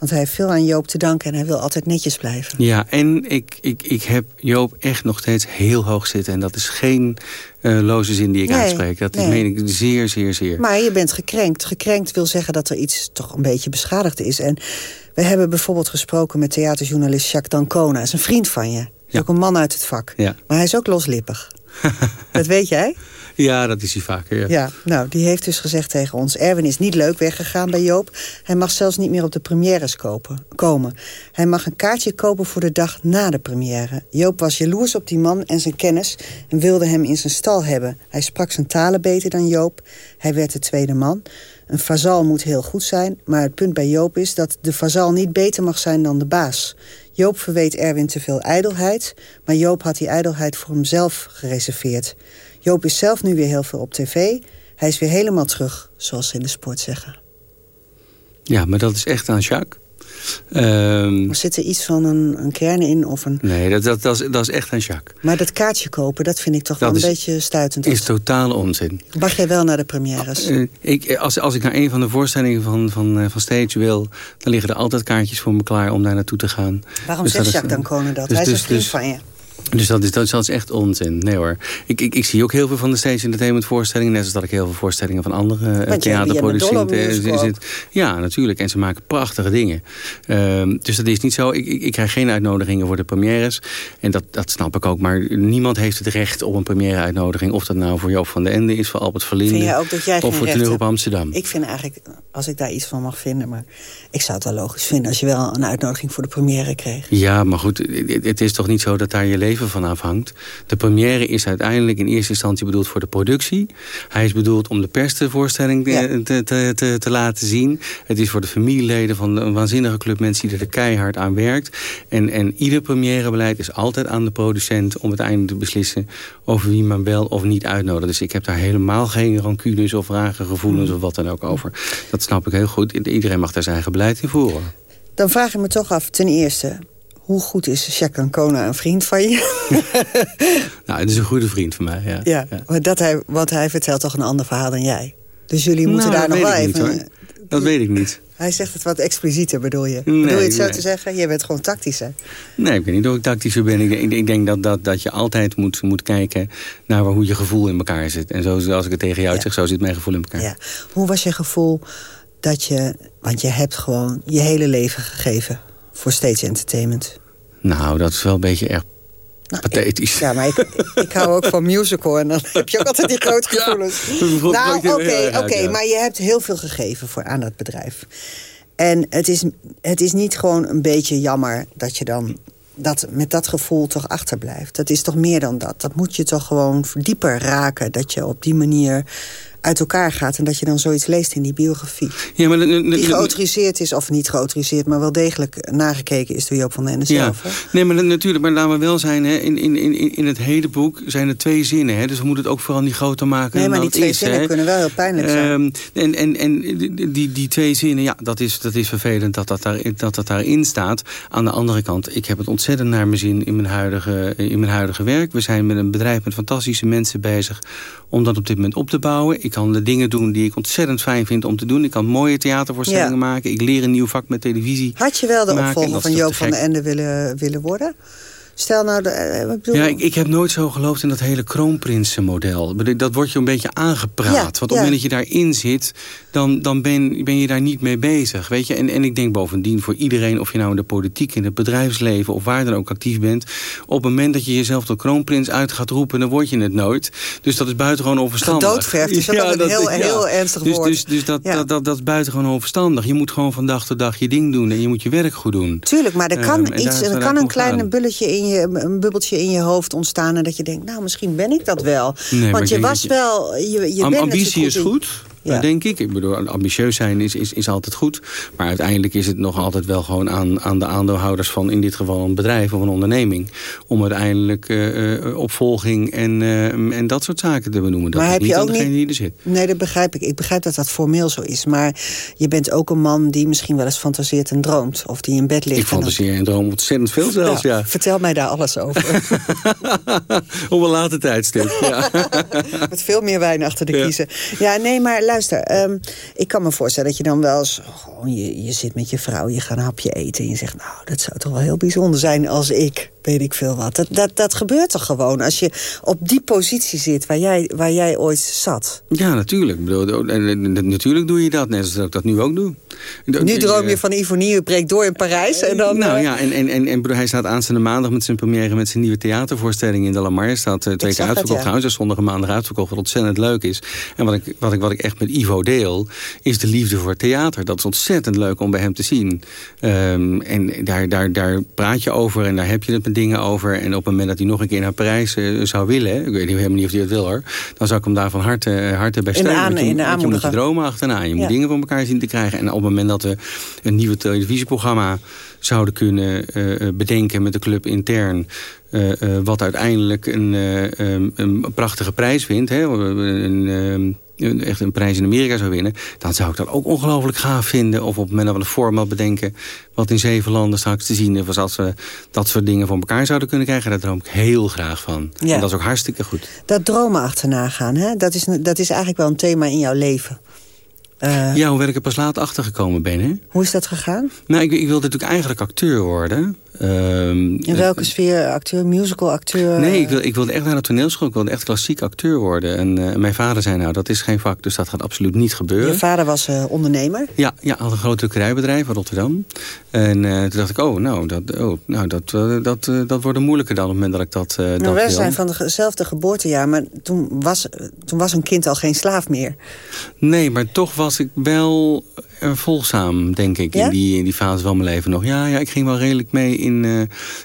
[SPEAKER 11] want hij heeft veel aan Joop te danken... en hij wil altijd netjes blijven.
[SPEAKER 4] Ja, en ik, ik, ik heb Joop echt nog steeds heel hoog zitten. En dat is geen eh, loze zin die ik
[SPEAKER 11] Nee,
[SPEAKER 4] uitspreek. Dat
[SPEAKER 11] nee.
[SPEAKER 4] meen ik zeer, zeer, zeer.
[SPEAKER 11] Maar je bent gekrenkt. Gekrenkt wil zeggen dat er iets toch een beetje beschadigd is. En we hebben bijvoorbeeld gesproken met theaterjournalist Jacques Dancona. Dat is een vriend van je. Is
[SPEAKER 4] Ja.
[SPEAKER 11] ook een man uit het vak.
[SPEAKER 4] Ja.
[SPEAKER 11] Maar hij is ook loslippig. dat weet jij?
[SPEAKER 4] Ja, dat is hij vaker. Ja.
[SPEAKER 11] Ja, nou, die heeft dus gezegd tegen ons... Erwin is niet leuk weggegaan bij Joop. Hij mag zelfs niet meer op de premières komen. Hij mag een kaartje kopen voor de dag na de première. Joop was jaloers op die man en zijn kennis... en wilde hem in zijn stal hebben. Hij sprak zijn talen beter dan Joop. Hij werd de tweede man. Een vazal moet heel goed zijn, maar het punt bij Joop is... dat de vazal niet beter mag zijn dan de baas. Joop verweet Erwin te veel ijdelheid... maar Joop had die ijdelheid voor hemzelf gereserveerd. Joop is zelf nu weer heel veel op tv. Hij is weer helemaal terug, zoals ze in de sport zeggen.
[SPEAKER 4] Ja, maar dat is echt aan Jacques.
[SPEAKER 11] Er zit er iets van een, een kern in of een...
[SPEAKER 4] nee, dat, dat, dat, is, dat is echt aan Jacques.
[SPEAKER 11] Maar dat kaartje kopen, dat vind ik toch
[SPEAKER 4] Dat
[SPEAKER 11] wel een
[SPEAKER 4] is-
[SPEAKER 11] beetje stuitend.
[SPEAKER 4] is totale onzin.
[SPEAKER 11] Mag jij wel naar de premières?
[SPEAKER 4] Eh, ik, als, als ik naar een van de voorstellingen van, van, eh, van Stage wil... dan liggen er altijd kaartjes voor me klaar om daar naartoe te gaan.
[SPEAKER 11] Waarom
[SPEAKER 4] Dus
[SPEAKER 11] zegt
[SPEAKER 4] dat
[SPEAKER 11] Jacques Dancona dat?
[SPEAKER 4] dus-
[SPEAKER 11] Hij is
[SPEAKER 4] dus-
[SPEAKER 11] een vriend
[SPEAKER 4] dus-
[SPEAKER 11] van je.
[SPEAKER 4] Dus dat is, dat is echt onzin. Nee hoor. Ik, ik, ik zie ook heel veel van de stage entertainment voorstellingen. Net als dat ik heel veel voorstellingen van andere uh, theaterproducenten zit. Ja, natuurlijk. En ze maken prachtige dingen. Uh, dus dat is niet zo. Ik, ik, ik, krijg geen uitnodigingen voor de premières. En dat, dat snap ik ook. Maar niemand heeft het recht op een première uitnodiging. Of dat nou voor Joop van den Ende is, voor Albert Verlinde.
[SPEAKER 11] ook dat jij
[SPEAKER 4] of voor Toneel op Amsterdam.
[SPEAKER 11] Ik vind eigenlijk, als ik daar iets van mag vinden. Maar ik zou het wel logisch vinden als je wel een uitnodiging voor de première kreeg.
[SPEAKER 4] Ja, maar goed. Het, het is toch niet zo dat daar je leven van afhangt. De première is uiteindelijk in eerste instantie bedoeld voor de productie. Hij is bedoeld om de pers de voorstelling te, te, te, te, laten zien. Het is voor de familieleden van een waanzinnige club mensen die er keihard aan werkt. En, en ieder premièrebeleid is altijd aan de producent om uiteindelijk te beslissen over wie men wel of niet uitnodigt. Dus ik heb daar helemaal geen rancunes of vragen, gevoelens hmm. of wat dan ook over. Dat snap ik heel goed. Iedereen mag daar zijn eigen beleid in voeren.
[SPEAKER 11] Dan vraag ik me toch af, ten eerste hoe goed is Jack Ancona een vriend van je?
[SPEAKER 4] nou, het is een goede vriend van mij, ja.
[SPEAKER 11] ja, ja. Dat hij, want hij vertelt toch een ander verhaal dan jij. Dus jullie moeten nou, daar nog wel even...
[SPEAKER 4] Niet, dat weet ik niet.
[SPEAKER 11] Hij zegt het wat explicieter, bedoel je? bedoel je het zo te zeggen? Je bent gewoon tactischer.
[SPEAKER 4] Nee, ik weet niet of ik tactischer ben. Ik, ik denk dat, dat, dat je altijd moet, moet kijken naar hoe je gevoel in elkaar zit. En zo, als ik het tegen jou ja. zeg, zo zit mijn gevoel in elkaar. Ja.
[SPEAKER 11] Hoe was je gevoel dat je... Want je hebt gewoon je hele leven gegeven voor Stage Entertainment.
[SPEAKER 4] Nou, dat is wel een beetje erg nou, pathetisch.
[SPEAKER 11] ja, maar ik, ik hou ook van musical en dan heb je ook altijd die grote gevoelens. nou, oké, oké, maar je hebt heel veel gegeven voor, aan dat bedrijf. En het is, het is niet gewoon een beetje jammer dat je dan dat met dat gevoel toch achterblijft. Dat is toch meer dan dat. Dat moet je toch gewoon dieper raken. Dat je op die manier uit elkaar gaat... en dat je dan zoiets leest in die biografie. Ja, maar die geautoriseerd is, of niet geautoriseerd... maar wel degelijk nagekeken is door Joop van den Ende zelf. Ja.
[SPEAKER 4] Nee, maar natuurlijk, maar laten we wel zijn... Hè, in, in, in, in het hele boek zijn er twee zinnen. Hè, dus we moeten het ook vooral niet groter maken
[SPEAKER 11] Nee, maar die twee zinnen kunnen wel heel pijnlijk zijn. Um,
[SPEAKER 4] en en, en die, die twee zinnen, ja, dat is, dat is vervelend dat dat, daar, dat dat daarin staat. Aan de andere kant, ik heb het ontzettend naar mijn zin... in mijn huidige, in mijn huidige werk. We zijn met een bedrijf met fantastische mensen bezig... om dat op dit moment op te bouwen. Ik kan de dingen doen die ik ontzettend fijn vind om te doen. Ik kan mooie theatervoorstellingen maken. Ik leer een nieuw vak met televisie
[SPEAKER 11] Had je wel de opvolger van Joop van den Ende willen, willen worden? Stel nou... De,
[SPEAKER 4] eh, bedoel... Ja, ik, ik, heb nooit zo geloofd in dat hele kroonprinsenmodel. Dat wordt je een beetje aangepraat. want op het moment dat je daarin zit, dan, dan ben, ben je daar niet mee bezig. Weet je? En, en ik denk bovendien voor iedereen, of je nou in de politiek, in het bedrijfsleven... of waar dan ook actief bent... op het moment dat je jezelf tot kroonprins uit gaat roepen... dan word je het nooit. Dus dat is buitengewoon onverstandig.
[SPEAKER 11] Gedoodverfd is ja, dat een heel, heel ernstig
[SPEAKER 4] dus,
[SPEAKER 11] woord.
[SPEAKER 4] Dus, dus dat, dat, dat, dat is buitengewoon onverstandig. Je moet gewoon van dag tot dag je ding doen. En je moet je werk goed doen.
[SPEAKER 11] Tuurlijk, maar er kan, um, iets, er kan een klein bulletje in je, een bubbeltje in je hoofd ontstaan... en dat je denkt, nou, misschien ben ik dat wel. Nee, Want je was wel... Je, je
[SPEAKER 4] ambitie is goed ja. denk ik. Ik bedoel, ambitieus zijn is, is, is altijd goed. Maar uiteindelijk is het nog altijd wel gewoon aan, aan de aandeelhouders van... in dit geval een bedrijf of een onderneming... om uiteindelijk uh, opvolging en, uh, en dat soort zaken te benoemen. Dat maar heb niet je ook niet... die er zit.
[SPEAKER 11] Nee, dat begrijp ik. Ik begrijp dat dat formeel zo is. Maar je bent ook een man die misschien wel eens fantaseert en droomt. Of die in bed ligt.
[SPEAKER 4] Ik fantaseer en droom ontzettend veel zelfs, ja.
[SPEAKER 11] Vertel mij daar alles over.
[SPEAKER 4] Op een later tijdstip, ja.
[SPEAKER 11] Met veel meer wijn achter de kiezen. Ja, nee, maar luister, ehm, ik kan me voorstellen dat je dan wel eens... Gewoon, je, je zit met je vrouw, je gaat een hapje eten... en je zegt, nou, dat zou toch wel heel bijzonder zijn als ik weet ik veel wat. Dat, dat, dat gebeurt toch gewoon als je op die positie zit waar jij, waar jij ooit zat?
[SPEAKER 4] Ja, natuurlijk. natuurlijk doe je dat, net zoals ik dat nu ook doe.
[SPEAKER 11] Nu droom je van Ivonie, breekt door in Parijs. En dan,
[SPEAKER 4] nou eh, ja, en, en, en, en hij staat aanstaande maandag met zijn première... met zijn nieuwe theatervoorstelling in de Lamar. staat uh, twee keer uitverkocht. Trouwens, zondag en maandag uitverkocht, wat ontzettend leuk is. En wat ik, wat, ik, wat ik echt met Ivo deel, is de liefde voor theater. Dat is ontzettend leuk om bij hem te zien. Um, en daar, daar, daar praat je over en daar heb je het dingen over. En op het moment dat hij nog een keer naar Parijs uh, zou willen... ik weet helemaal niet of hij dat wil hoor... dan zou ik hem daar van harte, harte bij steunen.
[SPEAKER 11] In de, aan, in de
[SPEAKER 4] je moet je dromen achterna. Je moet dingen voor elkaar zien te krijgen. En op het moment dat we een nieuwe televisieprogramma zouden kunnen uh, bedenken met de club intern... Uh, wat uiteindelijk een, um, een prachtige prijs wint. Hè? Een, um, echt een prijs in Amerika zou winnen... dan zou ik dat ook ongelooflijk gaaf vinden. Of op het moment dat we een format bedenken... wat in zeven landen straks te zien is... als we dat soort dingen voor elkaar zouden kunnen krijgen... daar droom ik heel graag van. Ja. En dat is ook hartstikke goed.
[SPEAKER 11] Dat dromen achterna gaan, hè? Dat, is, dat is eigenlijk wel een thema in jouw leven.
[SPEAKER 4] Uh, ja, hoewel ik er pas laat achter gekomen ben. Hè?
[SPEAKER 11] Hoe is dat gegaan?
[SPEAKER 4] Nou, ik, ik wilde natuurlijk eigenlijk acteur worden. Ehm,
[SPEAKER 11] In welke sfeer? Acteur, musical acteur?
[SPEAKER 4] Nee, ik, wil, ik wilde echt naar de toneelschool. Ik wilde echt klassiek acteur worden. En uh, mijn vader zei, nou, dat is geen vak, dus dat gaat absoluut niet gebeuren.
[SPEAKER 11] Je vader was uh, ondernemer?
[SPEAKER 4] Ja, ja, had een groot drukkerijbedrijf in Rotterdam. En uh, toen dacht ik, oh, nou, dat, oh, nou, dat, dat, dat wordt moeilijker dan op het moment dat ik dat,
[SPEAKER 11] nou,
[SPEAKER 4] dat
[SPEAKER 11] wij zijn van dezelfde geboortejaar, maar toen was, toen was een kind al geen slaaf meer.
[SPEAKER 4] Nee, maar toch was ik wel volgzaam, denk ik,
[SPEAKER 11] ja?
[SPEAKER 4] in, die, in die fase van mijn leven nog. Ja, ja ik ging wel redelijk mee in, uh,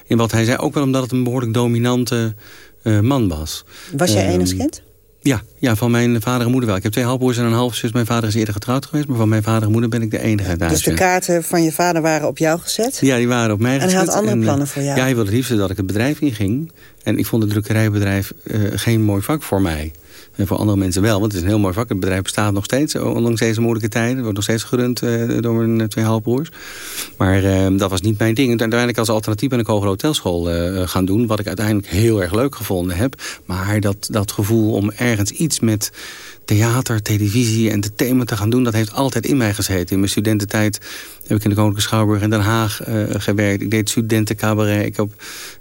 [SPEAKER 4] in wat hij zei. Ook wel omdat het een behoorlijk dominante uh, man was.
[SPEAKER 11] Was jij um, enigskind?
[SPEAKER 4] Ja, ja, van mijn vader en moeder wel. Ik heb twee halfbroers en een halfzus. Mijn vader is eerder getrouwd geweest. Maar van mijn vader en moeder ben ik de enige thuis.
[SPEAKER 11] Dus de kaarten van je vader waren op jou gezet?
[SPEAKER 4] Ja, die waren op mij gezet.
[SPEAKER 11] En hij had andere en, plannen voor jou?
[SPEAKER 4] Ja, hij wilde het liefst dat ik het bedrijf inging. En ik vond het drukkerijbedrijf uh, geen mooi vak voor mij. En voor andere mensen wel, want het is een heel mooi vak. Het bedrijf bestaat nog steeds, ondanks deze moeilijke tijden. Wordt nog steeds gerund uh, door mijn uh, twee halfbroers. Maar uh, dat was niet mijn ding. Uiteindelijk als alternatief ben ik hogere hotelschool gaan doen. Wat ik uiteindelijk heel erg leuk gevonden heb. Maar dat, dat gevoel om ergens iets met theater, televisie, entertainment te gaan doen... dat heeft altijd in mij gezeten. In mijn studententijd heb ik in de Koninklijke Schouwburg in Den Haag uh, gewerkt. Ik deed studentencabaret. Ik heb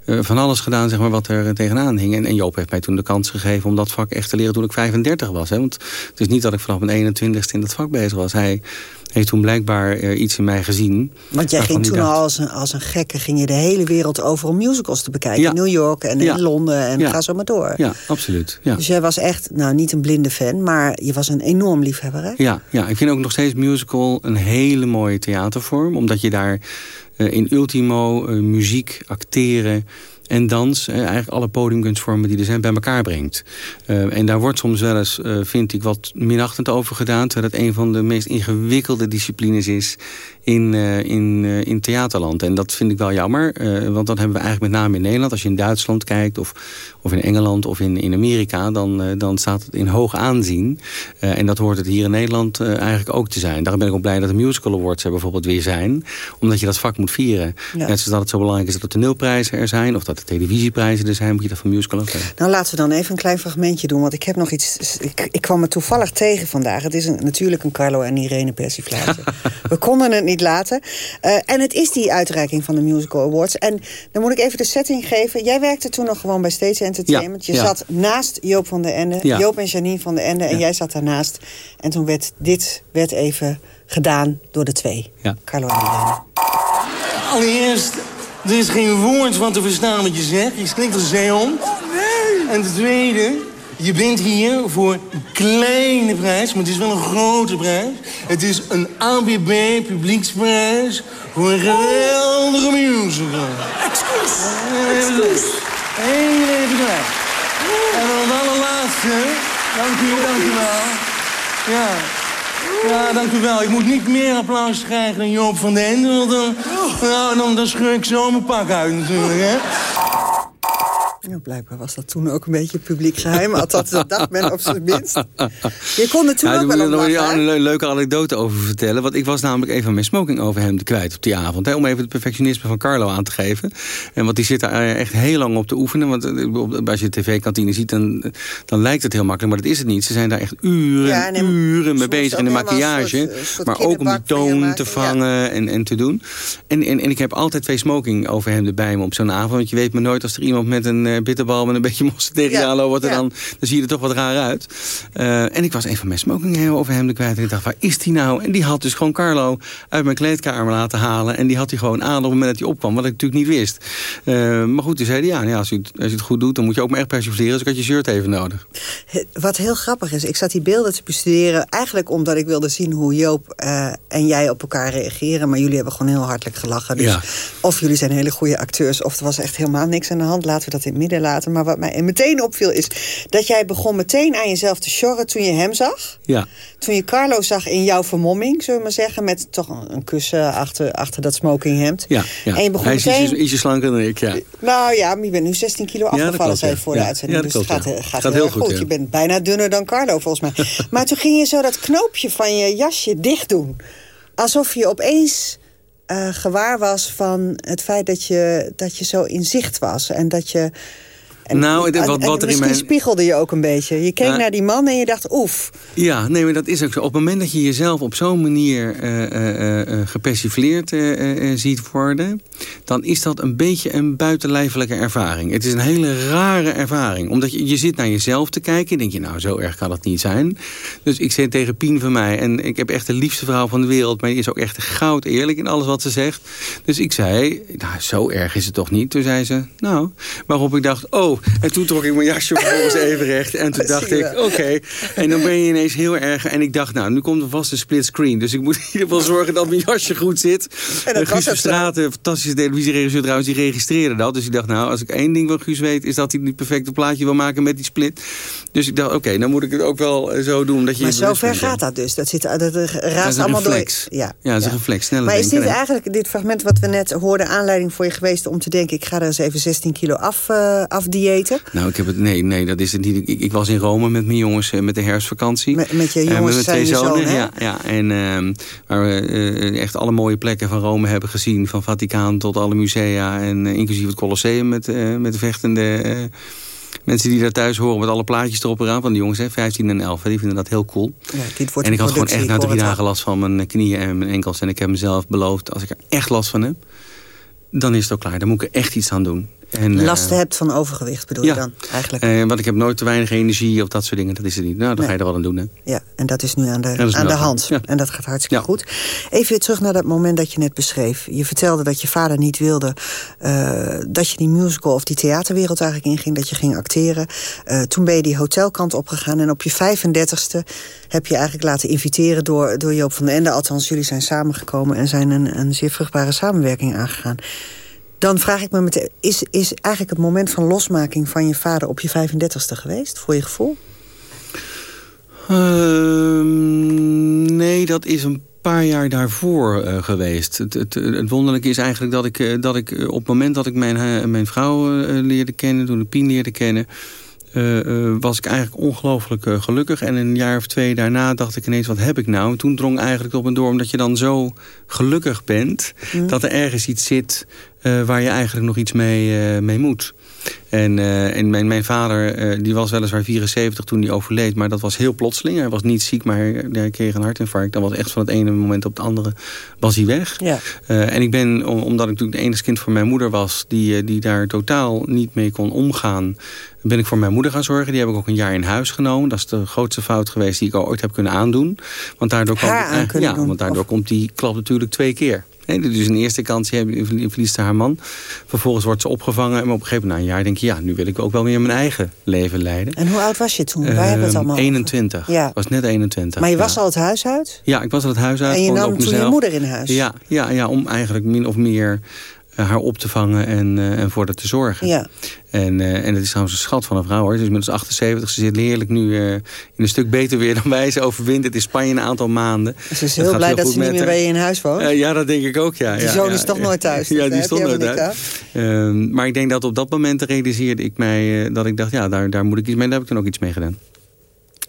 [SPEAKER 4] uh, van alles gedaan zeg maar, wat er tegenaan hing. En, en, Joop heeft mij toen de kans gegeven om dat vak echt te leren toen ik 35 was. Hè? Want het is niet dat ik vanaf mijn 21ste in dat vak bezig was. Hij heeft toen blijkbaar uh, iets in mij gezien.
[SPEAKER 11] Want jij ging toen al als een, als een gekke... ging je de hele wereld over om musicals te bekijken.
[SPEAKER 4] Ja.
[SPEAKER 11] In New York en
[SPEAKER 4] Ja.
[SPEAKER 11] in Londen en
[SPEAKER 4] Ja.
[SPEAKER 11] ga zo maar door.
[SPEAKER 4] Ja, absoluut. Ja.
[SPEAKER 11] Dus jij was echt, nou niet een blinde fan... maar je was een enorm liefhebber, hè?
[SPEAKER 4] Ja, ja, ik vind ook nog steeds musical een hele mooie theatervorm. Omdat je daar eh, in ultimo eh, muziek, acteren en dans... eigenlijk alle podiumkunstvormen die er zijn bij elkaar brengt. Eh, en daar wordt soms wel eens, eh, vind ik, wat minachtend over gedaan... terwijl het een van de meest ingewikkelde disciplines is in, eh, in, in theaterland. En dat vind ik wel jammer, want dat hebben we eigenlijk met name in Nederland. Als je in Duitsland kijkt of, of in Engeland of in, in Amerika... Dan, dan staat het in hoog aanzien. En dat hoort het hier in Nederland eigenlijk ook te zijn. Daarom ben ik ook blij dat de Musical Awards er bijvoorbeeld weer zijn. Omdat je dat vak moet vieren.
[SPEAKER 11] Ja.
[SPEAKER 4] Net zoals dat het zo belangrijk is dat de toneelprijzen er zijn... of dat de televisieprijzen er zijn, moet je dat van musical ook hebben.
[SPEAKER 11] Nou, laten we dan even een klein fragmentje doen. Want ik heb nog iets... Ik, ik kwam het toevallig tegen vandaag. Het is een, natuurlijk een Carlo en Irene persiflage. we konden het niet laten. Uh, en het is die uitreiking van de Musical Awards. En dan moet ik even de setting geven. Jij werkte toen nog gewoon bij Stage Entertainment.
[SPEAKER 4] Ja,
[SPEAKER 11] je
[SPEAKER 4] ja.
[SPEAKER 11] zat naast Joop van der Ende.
[SPEAKER 4] Ja.
[SPEAKER 11] Joop en Janine van der Ende. En
[SPEAKER 4] Ja.
[SPEAKER 11] jij zat daarnaast. En toen werd dit werd even gedaan door de twee.
[SPEAKER 4] Ja.
[SPEAKER 11] Carlo en Irene.
[SPEAKER 7] Allereerst, er is geen woord van te verstaan wat je zegt. Je klinkt als een zeehond. Oh, nee! En ten tweede, je bent hier voor een kleine prijs, maar het is wel een grote prijs. Het is een ABB publieksprijs voor een geweldige musical. Excuus! Excuus! Heel even kwijt. En dan het allerlaatste. Dank u, dank u wel. Ja. Ja, dank u wel. Ik moet niet meer applaus krijgen dan Joop van den Ende. Want dan, nou, dan, dan scheur ik zo mijn pak uit natuurlijk, hè.
[SPEAKER 11] Ja, blijkbaar was dat toen ook een beetje publiek geheim. Althans, dat dacht men op zijn minst. Je kon toen
[SPEAKER 4] Ja,
[SPEAKER 11] ook
[SPEAKER 4] daar
[SPEAKER 11] wel om lachen,
[SPEAKER 4] een le- leuke anekdote over vertellen. Want ik was namelijk even mijn smoking over hem kwijt op die avond. Hè, om even het perfectionisme van Carlo aan te geven. En want die zit daar eh, echt heel lang op te oefenen. Want eh, op- als je de tv-kantine ziet, dan, dan lijkt het heel makkelijk. Maar dat is het niet. Ze zijn daar echt uren
[SPEAKER 11] Ja, en
[SPEAKER 4] uren mee bezig in de maquillage.
[SPEAKER 11] soort- een soort
[SPEAKER 4] maar ook om die toon te
[SPEAKER 11] ja.
[SPEAKER 4] vangen en, en te doen. En, en, en ik heb altijd twee smoking over hem erbij me op zo'n avond. Want je weet maar nooit als er iemand met een eh, bitterbal met een beetje mosterd tegen je wat er. Dan, dan zie je er toch wat raar uit. Eh, en ik was een van mijn smoking heel over hem kwijt. En ik dacht, waar is die nou? En die had dus gewoon Carlo uit mijn kleedkamer laten halen. En die had hij gewoon aan op het moment dat hij opkwam. Wat ik natuurlijk niet wist. Eh, maar goed, toen zei hij, ja, nou ja als, je, het- als het goed doet... dan moet je ook maar echt persifleren. Dus ik had je shirt even nodig.
[SPEAKER 11] Wat heel grappig is, ik zat die beelden te bestuderen... eigenlijk omdat ik wilde zien hoe Joop en jij op elkaar reageren. Maar jullie hebben gewoon heel hartelijk gelachen. Dus
[SPEAKER 4] Ja.
[SPEAKER 11] of jullie zijn hele goede acteurs... of er was echt helemaal niks aan de hand. Laten we dat in midden laten. Maar wat mij meteen opviel is... dat jij begon meteen aan jezelf te sjorren toen je hem zag.
[SPEAKER 4] Ja.
[SPEAKER 11] Toen je Carlo zag in jouw vermomming, zullen we maar zeggen... met toch een, kussen achter, achter dat smokinghemd.
[SPEAKER 4] Ja, ja.
[SPEAKER 11] En je begon
[SPEAKER 4] Hij is
[SPEAKER 11] meteen...
[SPEAKER 4] ietsje, ietsje slanker dan ik, ja.
[SPEAKER 11] Nou ja, maar je bent nu 16 kilo afgevallen,
[SPEAKER 4] klopt,
[SPEAKER 11] zei je voor de
[SPEAKER 4] Ja.
[SPEAKER 11] uitzending.
[SPEAKER 4] Ja, dat
[SPEAKER 11] dus het gaat, gaat,
[SPEAKER 4] Gaat
[SPEAKER 11] heel, erg goed.
[SPEAKER 4] goed.
[SPEAKER 11] Je bent bijna dunner dan Carlo, volgens mij. maar toen ging je zo dat knoopje van je jasje dicht doen. Alsof je opeens eh, gewaar was van het feit dat je, dat je zo in zicht was. En dat je... En,
[SPEAKER 4] nou, het- wat, wat er in
[SPEAKER 11] misschien
[SPEAKER 4] mijn...
[SPEAKER 11] spiegelde je ook een beetje. Je keek naar die man en je dacht, oef.
[SPEAKER 4] Ja, nee, maar dat is ook zo. Op het moment dat je jezelf op zo'n manier eh eh, eh, gepersifleerd eh, eh, ziet worden... dan is dat een beetje een buitenlijfelijke ervaring. Het is een hele rare ervaring. Omdat je, je zit naar jezelf te kijken en denk je... nou, zo erg kan dat niet zijn. Dus ik zei tegen Pien van mij... en ik heb echt de liefste vrouw van de wereld... maar die is ook echt goud eerlijk in alles wat ze zegt. Dus ik zei, nou, zo erg is het toch niet? Toen zei ze, nou... waarop ik dacht, oh... en toen trok ik mijn jasje vervolgens even recht... en toen dacht ik, oké. En dan ben je ineens heel erg... en ik dacht, nou, nu komt er vast een split screen. Dus ik moet in ieder geval zorgen dat mijn jasje goed zit.
[SPEAKER 11] En dat
[SPEAKER 4] Eh, Guus
[SPEAKER 11] zo.
[SPEAKER 4] Verstraeten, fantastische televisieregisseur trouwens... die registreerde dat. Dus ik dacht, nou, als ik één ding van Guus weet... is dat hij het perfecte plaatje wil maken met die split. Dus ik dacht, oké, dan moet ik het ook wel eh, zo doen. Dat je
[SPEAKER 11] Maar
[SPEAKER 4] je
[SPEAKER 11] zover
[SPEAKER 4] bent, ja.
[SPEAKER 11] gaat dat dus. Dat, zit, dat, raast
[SPEAKER 4] is een
[SPEAKER 11] allemaal
[SPEAKER 4] reflex.
[SPEAKER 11] door. Ja,
[SPEAKER 4] Ja, dat is een reflex. Sneller
[SPEAKER 11] Maar is dit eigenlijk, dit fragment wat we net hoorden... aanleiding voor je geweest om te denken... ik ga er eens even 16 kilo af, eh
[SPEAKER 4] Nou, ik heb het, nee, nee, dat is het niet. Ik, ik was in Rome met mijn jongens eh, met de herfstvakantie.
[SPEAKER 11] Met, met je
[SPEAKER 4] Eh,
[SPEAKER 11] jongens
[SPEAKER 4] met
[SPEAKER 11] zijn
[SPEAKER 4] mijn twee zonen, ja, ja. En ehm, waar we eh, echt alle mooie plekken van Rome hebben gezien. Van Vaticaan tot alle musea. En inclusief het Colosseum met, met de vechtende mensen die daar thuis horen. Met alle plaatjes erop eraan. Van die jongens, hè, 15 en 11. hè, die vinden dat heel cool.
[SPEAKER 11] Ja, dit wordt
[SPEAKER 4] en ik had gewoon echt na drie dagen last van mijn knieën en mijn enkels. En ik heb mezelf beloofd, als ik er echt last van heb... dan is het ook klaar. Dan moet ik er echt iets aan doen. En, eh,
[SPEAKER 11] Last hebt van overgewicht bedoel je dan eigenlijk?
[SPEAKER 4] eh, want ik heb nooit te weinig energie of dat soort dingen. Dat is het niet. Nou, dan
[SPEAKER 11] Nee.
[SPEAKER 4] ga je er wel aan doen. Hè?
[SPEAKER 11] Ja, en dat is nu aan de, aan de hand.
[SPEAKER 4] Ja.
[SPEAKER 11] En dat gaat hartstikke
[SPEAKER 4] Ja.
[SPEAKER 11] goed. Even weer terug naar dat moment dat je net beschreef. Je vertelde dat je vader niet wilde eh, dat je die musical of die theaterwereld eigenlijk inging. Dat je ging acteren. Toen ben je die hotelkant opgegaan. En op je 35ste heb je eigenlijk laten inviteren door, door Joop van den Ende. Althans, jullie zijn samengekomen en zijn een, een zeer vruchtbare samenwerking aangegaan. Dan vraag ik me meteen, is, is eigenlijk het moment van losmaking van je vader op je 35ste geweest, voor je gevoel?
[SPEAKER 4] Ehm, nee, dat is een paar jaar daarvoor eh, geweest. Het, het, het wonderlijke is eigenlijk dat ik, eh, dat ik eh, op het moment dat ik mijn, mijn vrouw leerde kennen... toen ik Pien leerde kennen... was ik eigenlijk ongelooflijk gelukkig. En een jaar of twee daarna dacht ik ineens, wat heb ik nou? En toen drong eigenlijk op me door, omdat je dan zo gelukkig bent... dat er ergens iets zit eh, waar je eigenlijk nog iets mee, eh, mee moet. En, eh, en mijn, mijn vader, die was weliswaar 74 toen hij overleed... maar dat was heel plotseling. Hij was niet ziek, maar hij, hij kreeg een hartinfarct. Dat was echt van het ene moment op het andere was hij weg.
[SPEAKER 11] Ja.
[SPEAKER 4] En ik ben, om- omdat ik natuurlijk het enige kind van mijn moeder was... Die, die daar totaal niet mee kon omgaan... ben ik voor mijn moeder gaan zorgen. Die heb ik ook een jaar in huis genomen. Dat is de grootste fout geweest die ik ooit heb kunnen aandoen. Want daardoor, kwam, eh, ja,
[SPEAKER 11] doen,
[SPEAKER 4] want daardoor komt die klap natuurlijk twee keer. Dus in de eerste instantie verliest ze haar man. Vervolgens wordt ze opgevangen. En op een gegeven moment, na een jaar, denk je... ja, nu wil ik ook wel weer mijn eigen leven leiden.
[SPEAKER 11] En hoe oud was je toen? Waar hebben we het
[SPEAKER 4] Ehm,
[SPEAKER 11] allemaal over?
[SPEAKER 4] 21.
[SPEAKER 11] Ja.
[SPEAKER 4] Ik was net 21.
[SPEAKER 11] Maar je
[SPEAKER 4] ja.
[SPEAKER 11] was al het huis uit?
[SPEAKER 4] Ja, ik was al het huis uit.
[SPEAKER 11] En je nam toen je moeder in huis?
[SPEAKER 4] Ja, ja, ja om eigenlijk min of meer haar op te vangen en, eh, en voor haar te zorgen.
[SPEAKER 11] Ja.
[SPEAKER 4] En, eh, en het is trouwens een schat van een vrouw hoor. Ze is inmiddels 78. Ze zit heerlijk nu eh, in een stuk beter weer dan wij. Ze overwint het in Spanje een aantal maanden.
[SPEAKER 11] Ze is heel blij dat ze niet meer bij je in huis woont.
[SPEAKER 4] Eh, ja, dat denk ik ook, ja.
[SPEAKER 11] Die
[SPEAKER 4] ja,
[SPEAKER 11] zoon
[SPEAKER 4] ja,
[SPEAKER 11] is toch nooit thuis,
[SPEAKER 4] Ja, die stond nooit
[SPEAKER 11] niks
[SPEAKER 4] Ehm, maar ik denk dat op dat moment realiseerde ik mij eh, dat ik dacht... ja, daar, daar moet ik iets mee. Daar heb ik toen ook iets mee gedaan.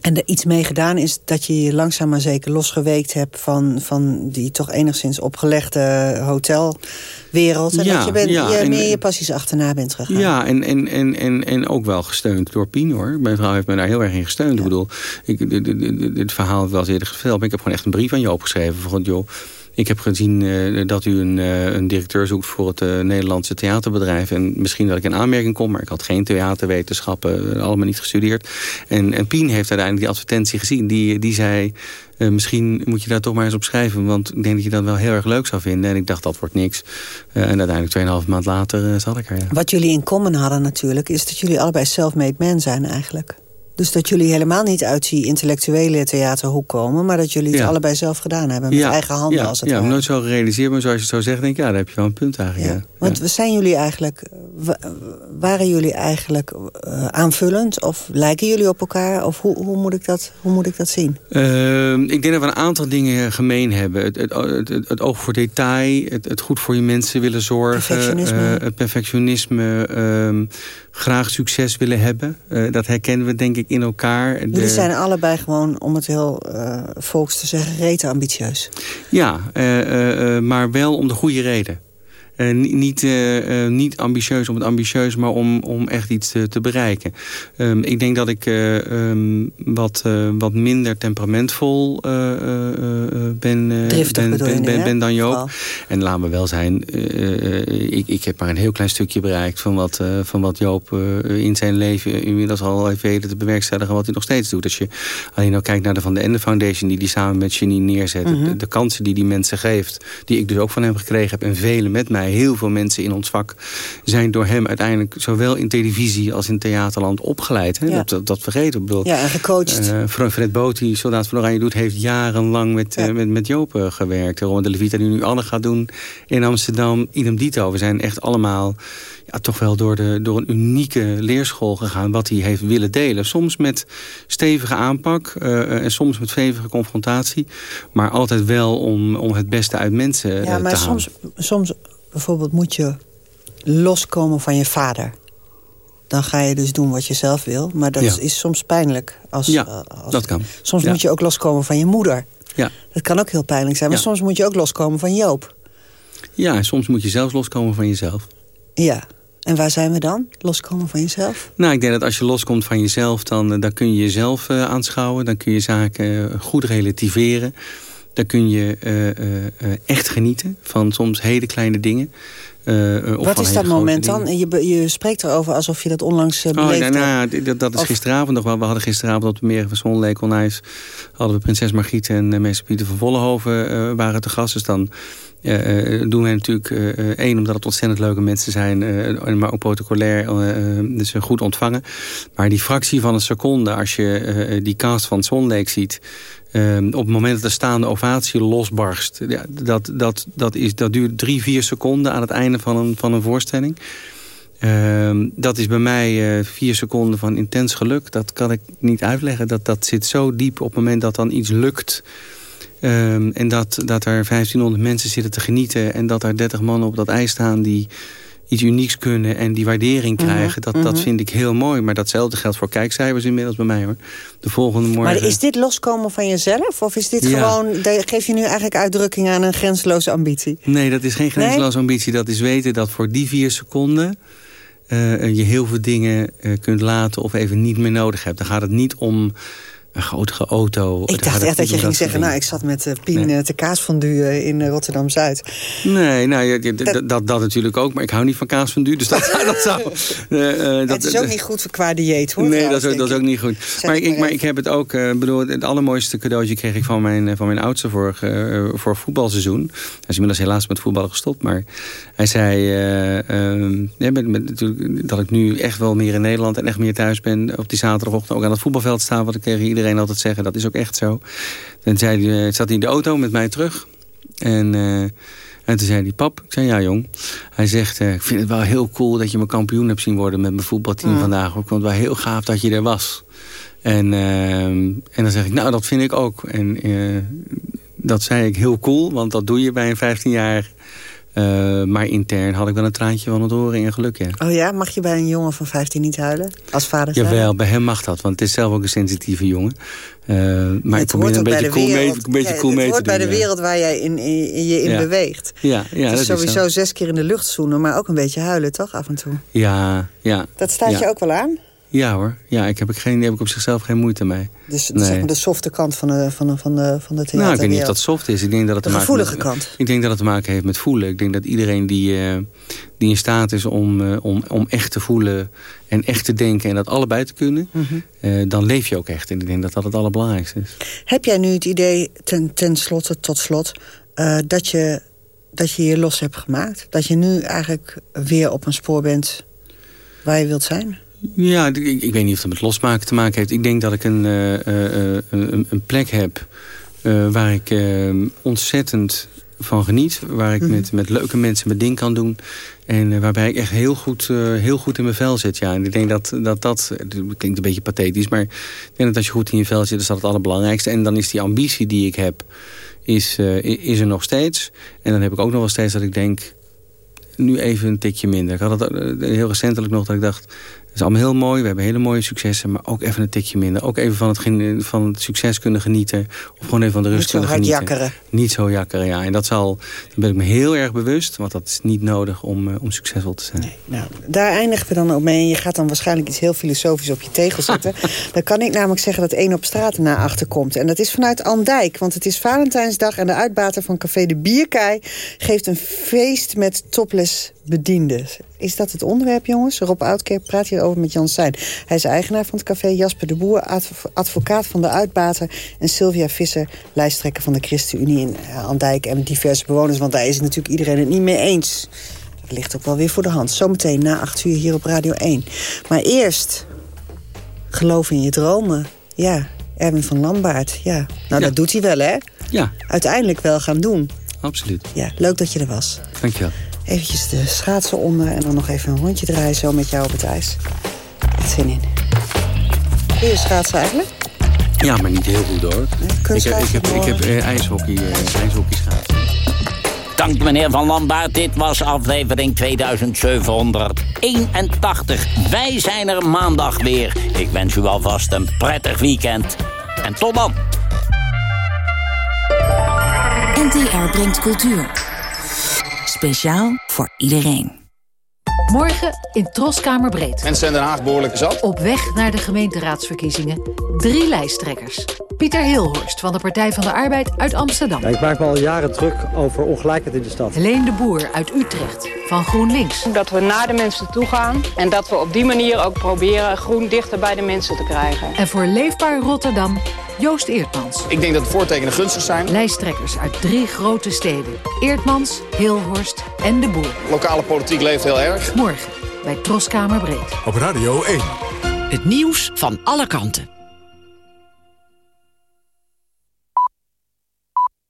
[SPEAKER 11] En er iets mee gedaan is dat je je langzaam maar zeker losgeweekt hebt... van, van die toch enigszins opgelegde hotelwereld. En
[SPEAKER 4] Ja,
[SPEAKER 11] dat je, bent,
[SPEAKER 4] ja,
[SPEAKER 11] je
[SPEAKER 4] en-
[SPEAKER 11] meer je passies achterna bent gegaan.
[SPEAKER 4] Ja, en, en, en, en, en ook wel gesteund door Pien hoor. Mijn vrouw heeft me daar heel erg in gesteund. Ik bedoel, ik, dit, dit- dit- dit verhaal eens eerder verteld. Maar ik heb gewoon echt een brief aan je opgeschreven. Van, joh, ik heb gezien eh, dat u een, eh, een directeur zoekt voor het eh, Nederlandse theaterbedrijf. En misschien dat ik in aanmerking kom, maar ik had geen theaterwetenschappen, allemaal niet gestudeerd. En, en Pien heeft uiteindelijk die advertentie gezien. Die, die zei, misschien moet je daar toch maar eens op schrijven. Want ik denk dat je dat wel heel erg leuk zou vinden. En ik dacht, dat wordt niks. En uiteindelijk 2,5 maand later zat ik er.
[SPEAKER 11] Wat jullie in common hadden natuurlijk... is dat jullie allebei self-made men zijn eigenlijk. Dus dat jullie helemaal niet uit die intellectuele theaterhoek komen... maar dat jullie het
[SPEAKER 4] Ja.
[SPEAKER 11] allebei zelf gedaan hebben. Met eigen handen
[SPEAKER 4] ja,
[SPEAKER 11] als het
[SPEAKER 4] ja,
[SPEAKER 11] ware.
[SPEAKER 4] nooit zo gerealiseerd, maar zoals je het zo zegt, denk ik, ja, daar heb je wel een punt eigenlijk. Ja.
[SPEAKER 11] Want zijn jullie eigenlijk, wa- waren jullie eigenlijk eh, aanvullend? Of lijken jullie op elkaar? Of hoe, hoe, moet, ik dat, hoe moet ik dat zien?
[SPEAKER 4] Ehm, ik denk dat we een aantal dingen gemeen hebben. Het, het, het, oog voor detail, het, het goed voor je mensen willen zorgen.
[SPEAKER 11] Perfectionisme.
[SPEAKER 4] eh, het perfectionisme, ehm, graag succes willen hebben. Eh, dat herkennen we denk ik in elkaar.
[SPEAKER 11] Jullie
[SPEAKER 4] De-
[SPEAKER 11] zijn allebei gewoon, om het heel eh, volks te zeggen, rete ambitieus.
[SPEAKER 4] Ja, eh, maar wel om de goede reden. Niet, niet ambitieus om het ambitieus, maar om, om echt iets te, te bereiken. Ehm, ik denk dat ik ehm, wat, wat minder temperamentvol ben, ben, ben, ben, ben, dan Joop. En laat me wel zijn, ik, ik heb maar een heel klein stukje bereikt van wat, van wat Joop in zijn leven inmiddels al heeft weten te bewerkstelligen wat hij nog steeds doet. Als je alleen al kijkt naar de Van de Ende Foundation die die samen met Janine neerzet. Mhm. de, kansen die die mensen geeft, die ik dus ook van hem gekregen heb. En velen met mij, heel veel mensen in ons vak, zijn door hem uiteindelijk zowel in televisie als in theaterland opgeleid. Hè? Dat, dat, vergeten. Ik bedoel,
[SPEAKER 11] ja, en gecoacht. Uh,
[SPEAKER 4] Fred Boot, die Soldaat van Oranje doet, heeft jarenlang met, ja. uh, met, met Joop uh, gewerkt. Ron de Levita die nu Anne gaat doen in Amsterdam. Idem dito. We zijn echt allemaal ja, toch wel door, de, door een unieke leerschool gegaan... wat hij heeft willen delen. Soms met stevige aanpak uh, en soms met stevige confrontatie. Maar altijd wel om, om het beste uit mensen ja,
[SPEAKER 11] uh, maar soms, Soms bijvoorbeeld moet je loskomen van je vader. Dan ga je dus doen wat je zelf wil. Maar dat ja. is soms pijnlijk. Als,
[SPEAKER 4] ja,
[SPEAKER 11] als,
[SPEAKER 4] dat kan.
[SPEAKER 11] Soms moet je ook loskomen van je moeder.
[SPEAKER 4] Ja.
[SPEAKER 11] Dat kan ook heel pijnlijk zijn. Maar soms moet je ook loskomen van Joop.
[SPEAKER 4] Ja, soms moet je zelfs loskomen van jezelf.
[SPEAKER 11] Ja. En waar zijn we dan? Loskomen van jezelf?
[SPEAKER 4] Nou, ik denk dat als je loskomt van jezelf... dan, eh, dan kun je jezelf uh, aanschouwen. Dan kun je zaken goed relativeren. Dan kun je uh, echt genieten van soms hele kleine dingen.
[SPEAKER 11] Wat is dat moment dan? Je, je spreekt erover alsof je dat onlangs uh, beleefd
[SPEAKER 4] oh, nou, nou, dat, dat is of... gisteravond nog wel. We hadden gisteravond op de Meren van Zonleek hadden we prinses Margriet en meester Pieter van Vollenhoven waren te gast. Dus dan uh, doen wij natuurlijk uh, één omdat het ontzettend leuke mensen zijn, uh, maar ook protocolair, dus goed ontvangen. Maar die fractie van een seconde, als je die cast van Swan Lake ziet, op het moment dat de staande ovatie losbarst, ja, dat, dat, dat, is, dat duurt drie, vier seconden aan het einde van een, van een voorstelling. Uh, dat is bij mij uh, vier seconden van intens geluk. Dat kan ik niet uitleggen. Dat, dat zit zo diep op het moment dat dan iets lukt... Um, en dat, dat er 1500 mensen zitten te genieten... en dat er 30 mannen op dat ijs staan die iets unieks kunnen... en die waardering mhm, krijgen, dat, dat mhm. vind ik heel mooi. Maar datzelfde geldt voor kijkcijfers inmiddels bij mij. hoor. De volgende morgen...
[SPEAKER 11] Maar is dit loskomen van jezelf? Of is dit gewoon, geef je nu eigenlijk uitdrukking aan een grenzeloze ambitie?
[SPEAKER 4] Nee, dat is geen grenzeloze ambitie. Dat is weten dat voor die vier seconden... Uh, je heel veel dingen uh, kunt laten of even niet meer nodig hebt. Dan gaat het niet om een grotere auto.
[SPEAKER 11] Ik dacht echt dat je ging zeggen, nou, ik zat met uh, Pien nee. te kaasfondue in Rotterdam-Zuid.
[SPEAKER 4] Nee, nou, ja, dat, dat, dat, natuurlijk ook, maar ik hou niet van kaasfondue, dus dat, dat zou...
[SPEAKER 11] Dat, het is ook niet goed qua dieet, hoor.
[SPEAKER 4] Nee, dat is, ook, dat is ook niet goed. Maar ik, maar ik heb het ook, bedoel, het allermooiste cadeautje kreeg ik van mijn, van mijn oudste voor, voor voetbalseizoen. Hij is inmiddels helaas met voetballen gestopt, maar hij zei ja, met, met, dat ik nu echt wel meer in Nederland en echt meer thuis ben op die zaterdagochtend ook aan het voetbalveld staan, wat ik tegen iedereen altijd zeggen. Dat is ook echt zo. Dan zei hij, eh, zat hij in de auto met mij terug. En, uh, en toen zei hij, pap, ik zei ja jong. Hij zegt, uh, ik vind het wel heel cool dat je me kampioen hebt zien worden met mijn voetbalteam vandaag. Ik vond het wel heel gaaf dat je er was. En, uh, en dan zeg ik, nou dat vind ik ook. En dat zei ik heel cool, want dat doe je bij een 15 jaar uh, maar intern had ik wel een traantje van het horen en geluk, ja.
[SPEAKER 11] Oh ja? Mag je bij een jongen van 15 niet huilen? Als vader?
[SPEAKER 4] Jawel, bij hem mag dat. Want het is zelf ook een sensitieve jongen. Uh, maar het ik probeer een beetje cool mee, een beetje ja, cool mee
[SPEAKER 11] Het hoort bij de wereld waar jij in, in, je in ja. beweegt.
[SPEAKER 4] Ja, ja,
[SPEAKER 11] is sowieso zes keer in de lucht zoenen, maar ook een beetje huilen, toch? Af en toe.
[SPEAKER 4] Ja, ja.
[SPEAKER 11] Dat staat je ook wel aan?
[SPEAKER 4] Ja hoor, ja, ik heb, ik geen, heb ik op zichzelf geen moeite mee.
[SPEAKER 11] Dus nee. zeg maar de softe kant van de, van de, van de, van de theater.
[SPEAKER 4] Nou, ik weet niet of dat soft is. Ik denk dat het
[SPEAKER 11] de
[SPEAKER 4] te
[SPEAKER 11] gevoelige
[SPEAKER 4] met,
[SPEAKER 11] kant.
[SPEAKER 4] Ik denk dat het te maken heeft met voelen. Ik denk dat iedereen die, uh, die in staat is om, uh, om, om echt te voelen en echt te denken... en dat allebei te kunnen, mm -hmm. uh, dan leef je ook echt. En ik denk dat dat het allerbelangrijkste is.
[SPEAKER 11] Heb jij nu het idee, ten, ten slotte, tot slot... dat, je, dat je je los hebt gemaakt? Dat je nu eigenlijk weer op een spoor bent waar je wilt zijn?
[SPEAKER 4] Ja, ik, ik, weet niet of het met losmaken te maken heeft. Ik denk dat ik een, uh, uh, een, een, plek heb uh, waar ik ontzettend van geniet. Waar ik mm -hmm. met, met leuke mensen mijn ding kan doen. En waarbij ik echt heel goed, heel goed in mijn vel zit. Ja. En ik denk dat dat, dat klinkt een beetje pathetisch. Maar ik denk dat als je goed in je vel zit, is dat het allerbelangrijkste. En dan is die ambitie die ik heb, is, is er nog steeds. En dan heb ik ook nog wel steeds dat ik denk nu even een tikje minder. Ik had het heel recentelijk nog dat ik dacht... is allemaal heel mooi. We hebben hele mooie successen, maar ook even een tikje minder. Ook even van het, van het succes kunnen genieten. Of gewoon even van de rust kunnen genieten.
[SPEAKER 11] Niet zo jakkeren.
[SPEAKER 4] Niet zo jakkeren, ja. En dat zal, daar ben ik me heel erg bewust. Want dat is niet nodig om, uh, om succesvol te zijn.
[SPEAKER 11] Nee, nou, daar eindigen we dan ook mee. En je gaat dan waarschijnlijk iets heel filosofisch op je tegel zetten. dan kan ik namelijk zeggen dat één op straat erna achterkomt. En dat is vanuit Andijk. Want het is Valentijnsdag en de uitbater van Café de Bierkei... geeft een feest met topless bedienden. Is dat het onderwerp, jongens? Rob Oudkerk praat hierover met Jan Sein. Hij is eigenaar van het café Jasper de Boer... advocaat van de uitbater... en Sylvia Visser, lijsttrekker van de ChristenUnie in eh, Andijk... en diverse bewoners, want daar is natuurlijk iedereen het niet mee eens. Dat ligt ook wel weer voor de hand. Zometeen na acht uur hier op Radio 1. Maar eerst, geloof in je dromen. Ja, Erwin van Lambaard, ja. Nou, dat doet hij wel, hè?
[SPEAKER 4] Ja.
[SPEAKER 11] Uiteindelijk wel gaan doen.
[SPEAKER 4] Absoluut.
[SPEAKER 11] Ja, leuk dat je er was.
[SPEAKER 4] Dankjewel.
[SPEAKER 11] Eventjes de schaatsen onder en dan nog even een rondje draaien zo met jou op het ijs. Zin in. Kun je schaatsen eigenlijk?
[SPEAKER 4] Ja, maar niet heel goed hoor. ik, heb, ik heb, ik heb uh, ijshockey, uh, ijshockey schaatsen.
[SPEAKER 10] Dank meneer Van Lambaard. Dit was aflevering 2781. Wij zijn er maandag weer. Ik wens u alvast een prettig weekend. En tot dan.
[SPEAKER 5] NTR brengt cultuur. Speciaal voor iedereen.
[SPEAKER 1] Morgen in Troskamer Breed.
[SPEAKER 13] Mensen zijn Den Haag behoorlijk zat.
[SPEAKER 1] Op weg naar de gemeenteraadsverkiezingen. Drie lijsttrekkers. Pieter Hilhorst van de Partij van de Arbeid uit Amsterdam.
[SPEAKER 14] Ja, ik maak me al jaren druk over ongelijkheid in de stad.
[SPEAKER 1] Helene de Boer uit Utrecht van GroenLinks.
[SPEAKER 15] Dat we naar de mensen toe gaan en dat we op die manier ook proberen groen dichter bij de mensen te krijgen.
[SPEAKER 1] En voor Leefbaar Rotterdam Joost Eertmans.
[SPEAKER 13] Ik denk dat de voortekenen gunstig zijn.
[SPEAKER 1] Lijsttrekkers uit drie grote steden. Eertmans, Hilhorst en De Boer.
[SPEAKER 13] Lokale politiek leeft heel erg.
[SPEAKER 1] Morgen bij Troskamer Breed.
[SPEAKER 6] Op Radio 1.
[SPEAKER 16] Het nieuws van alle kanten.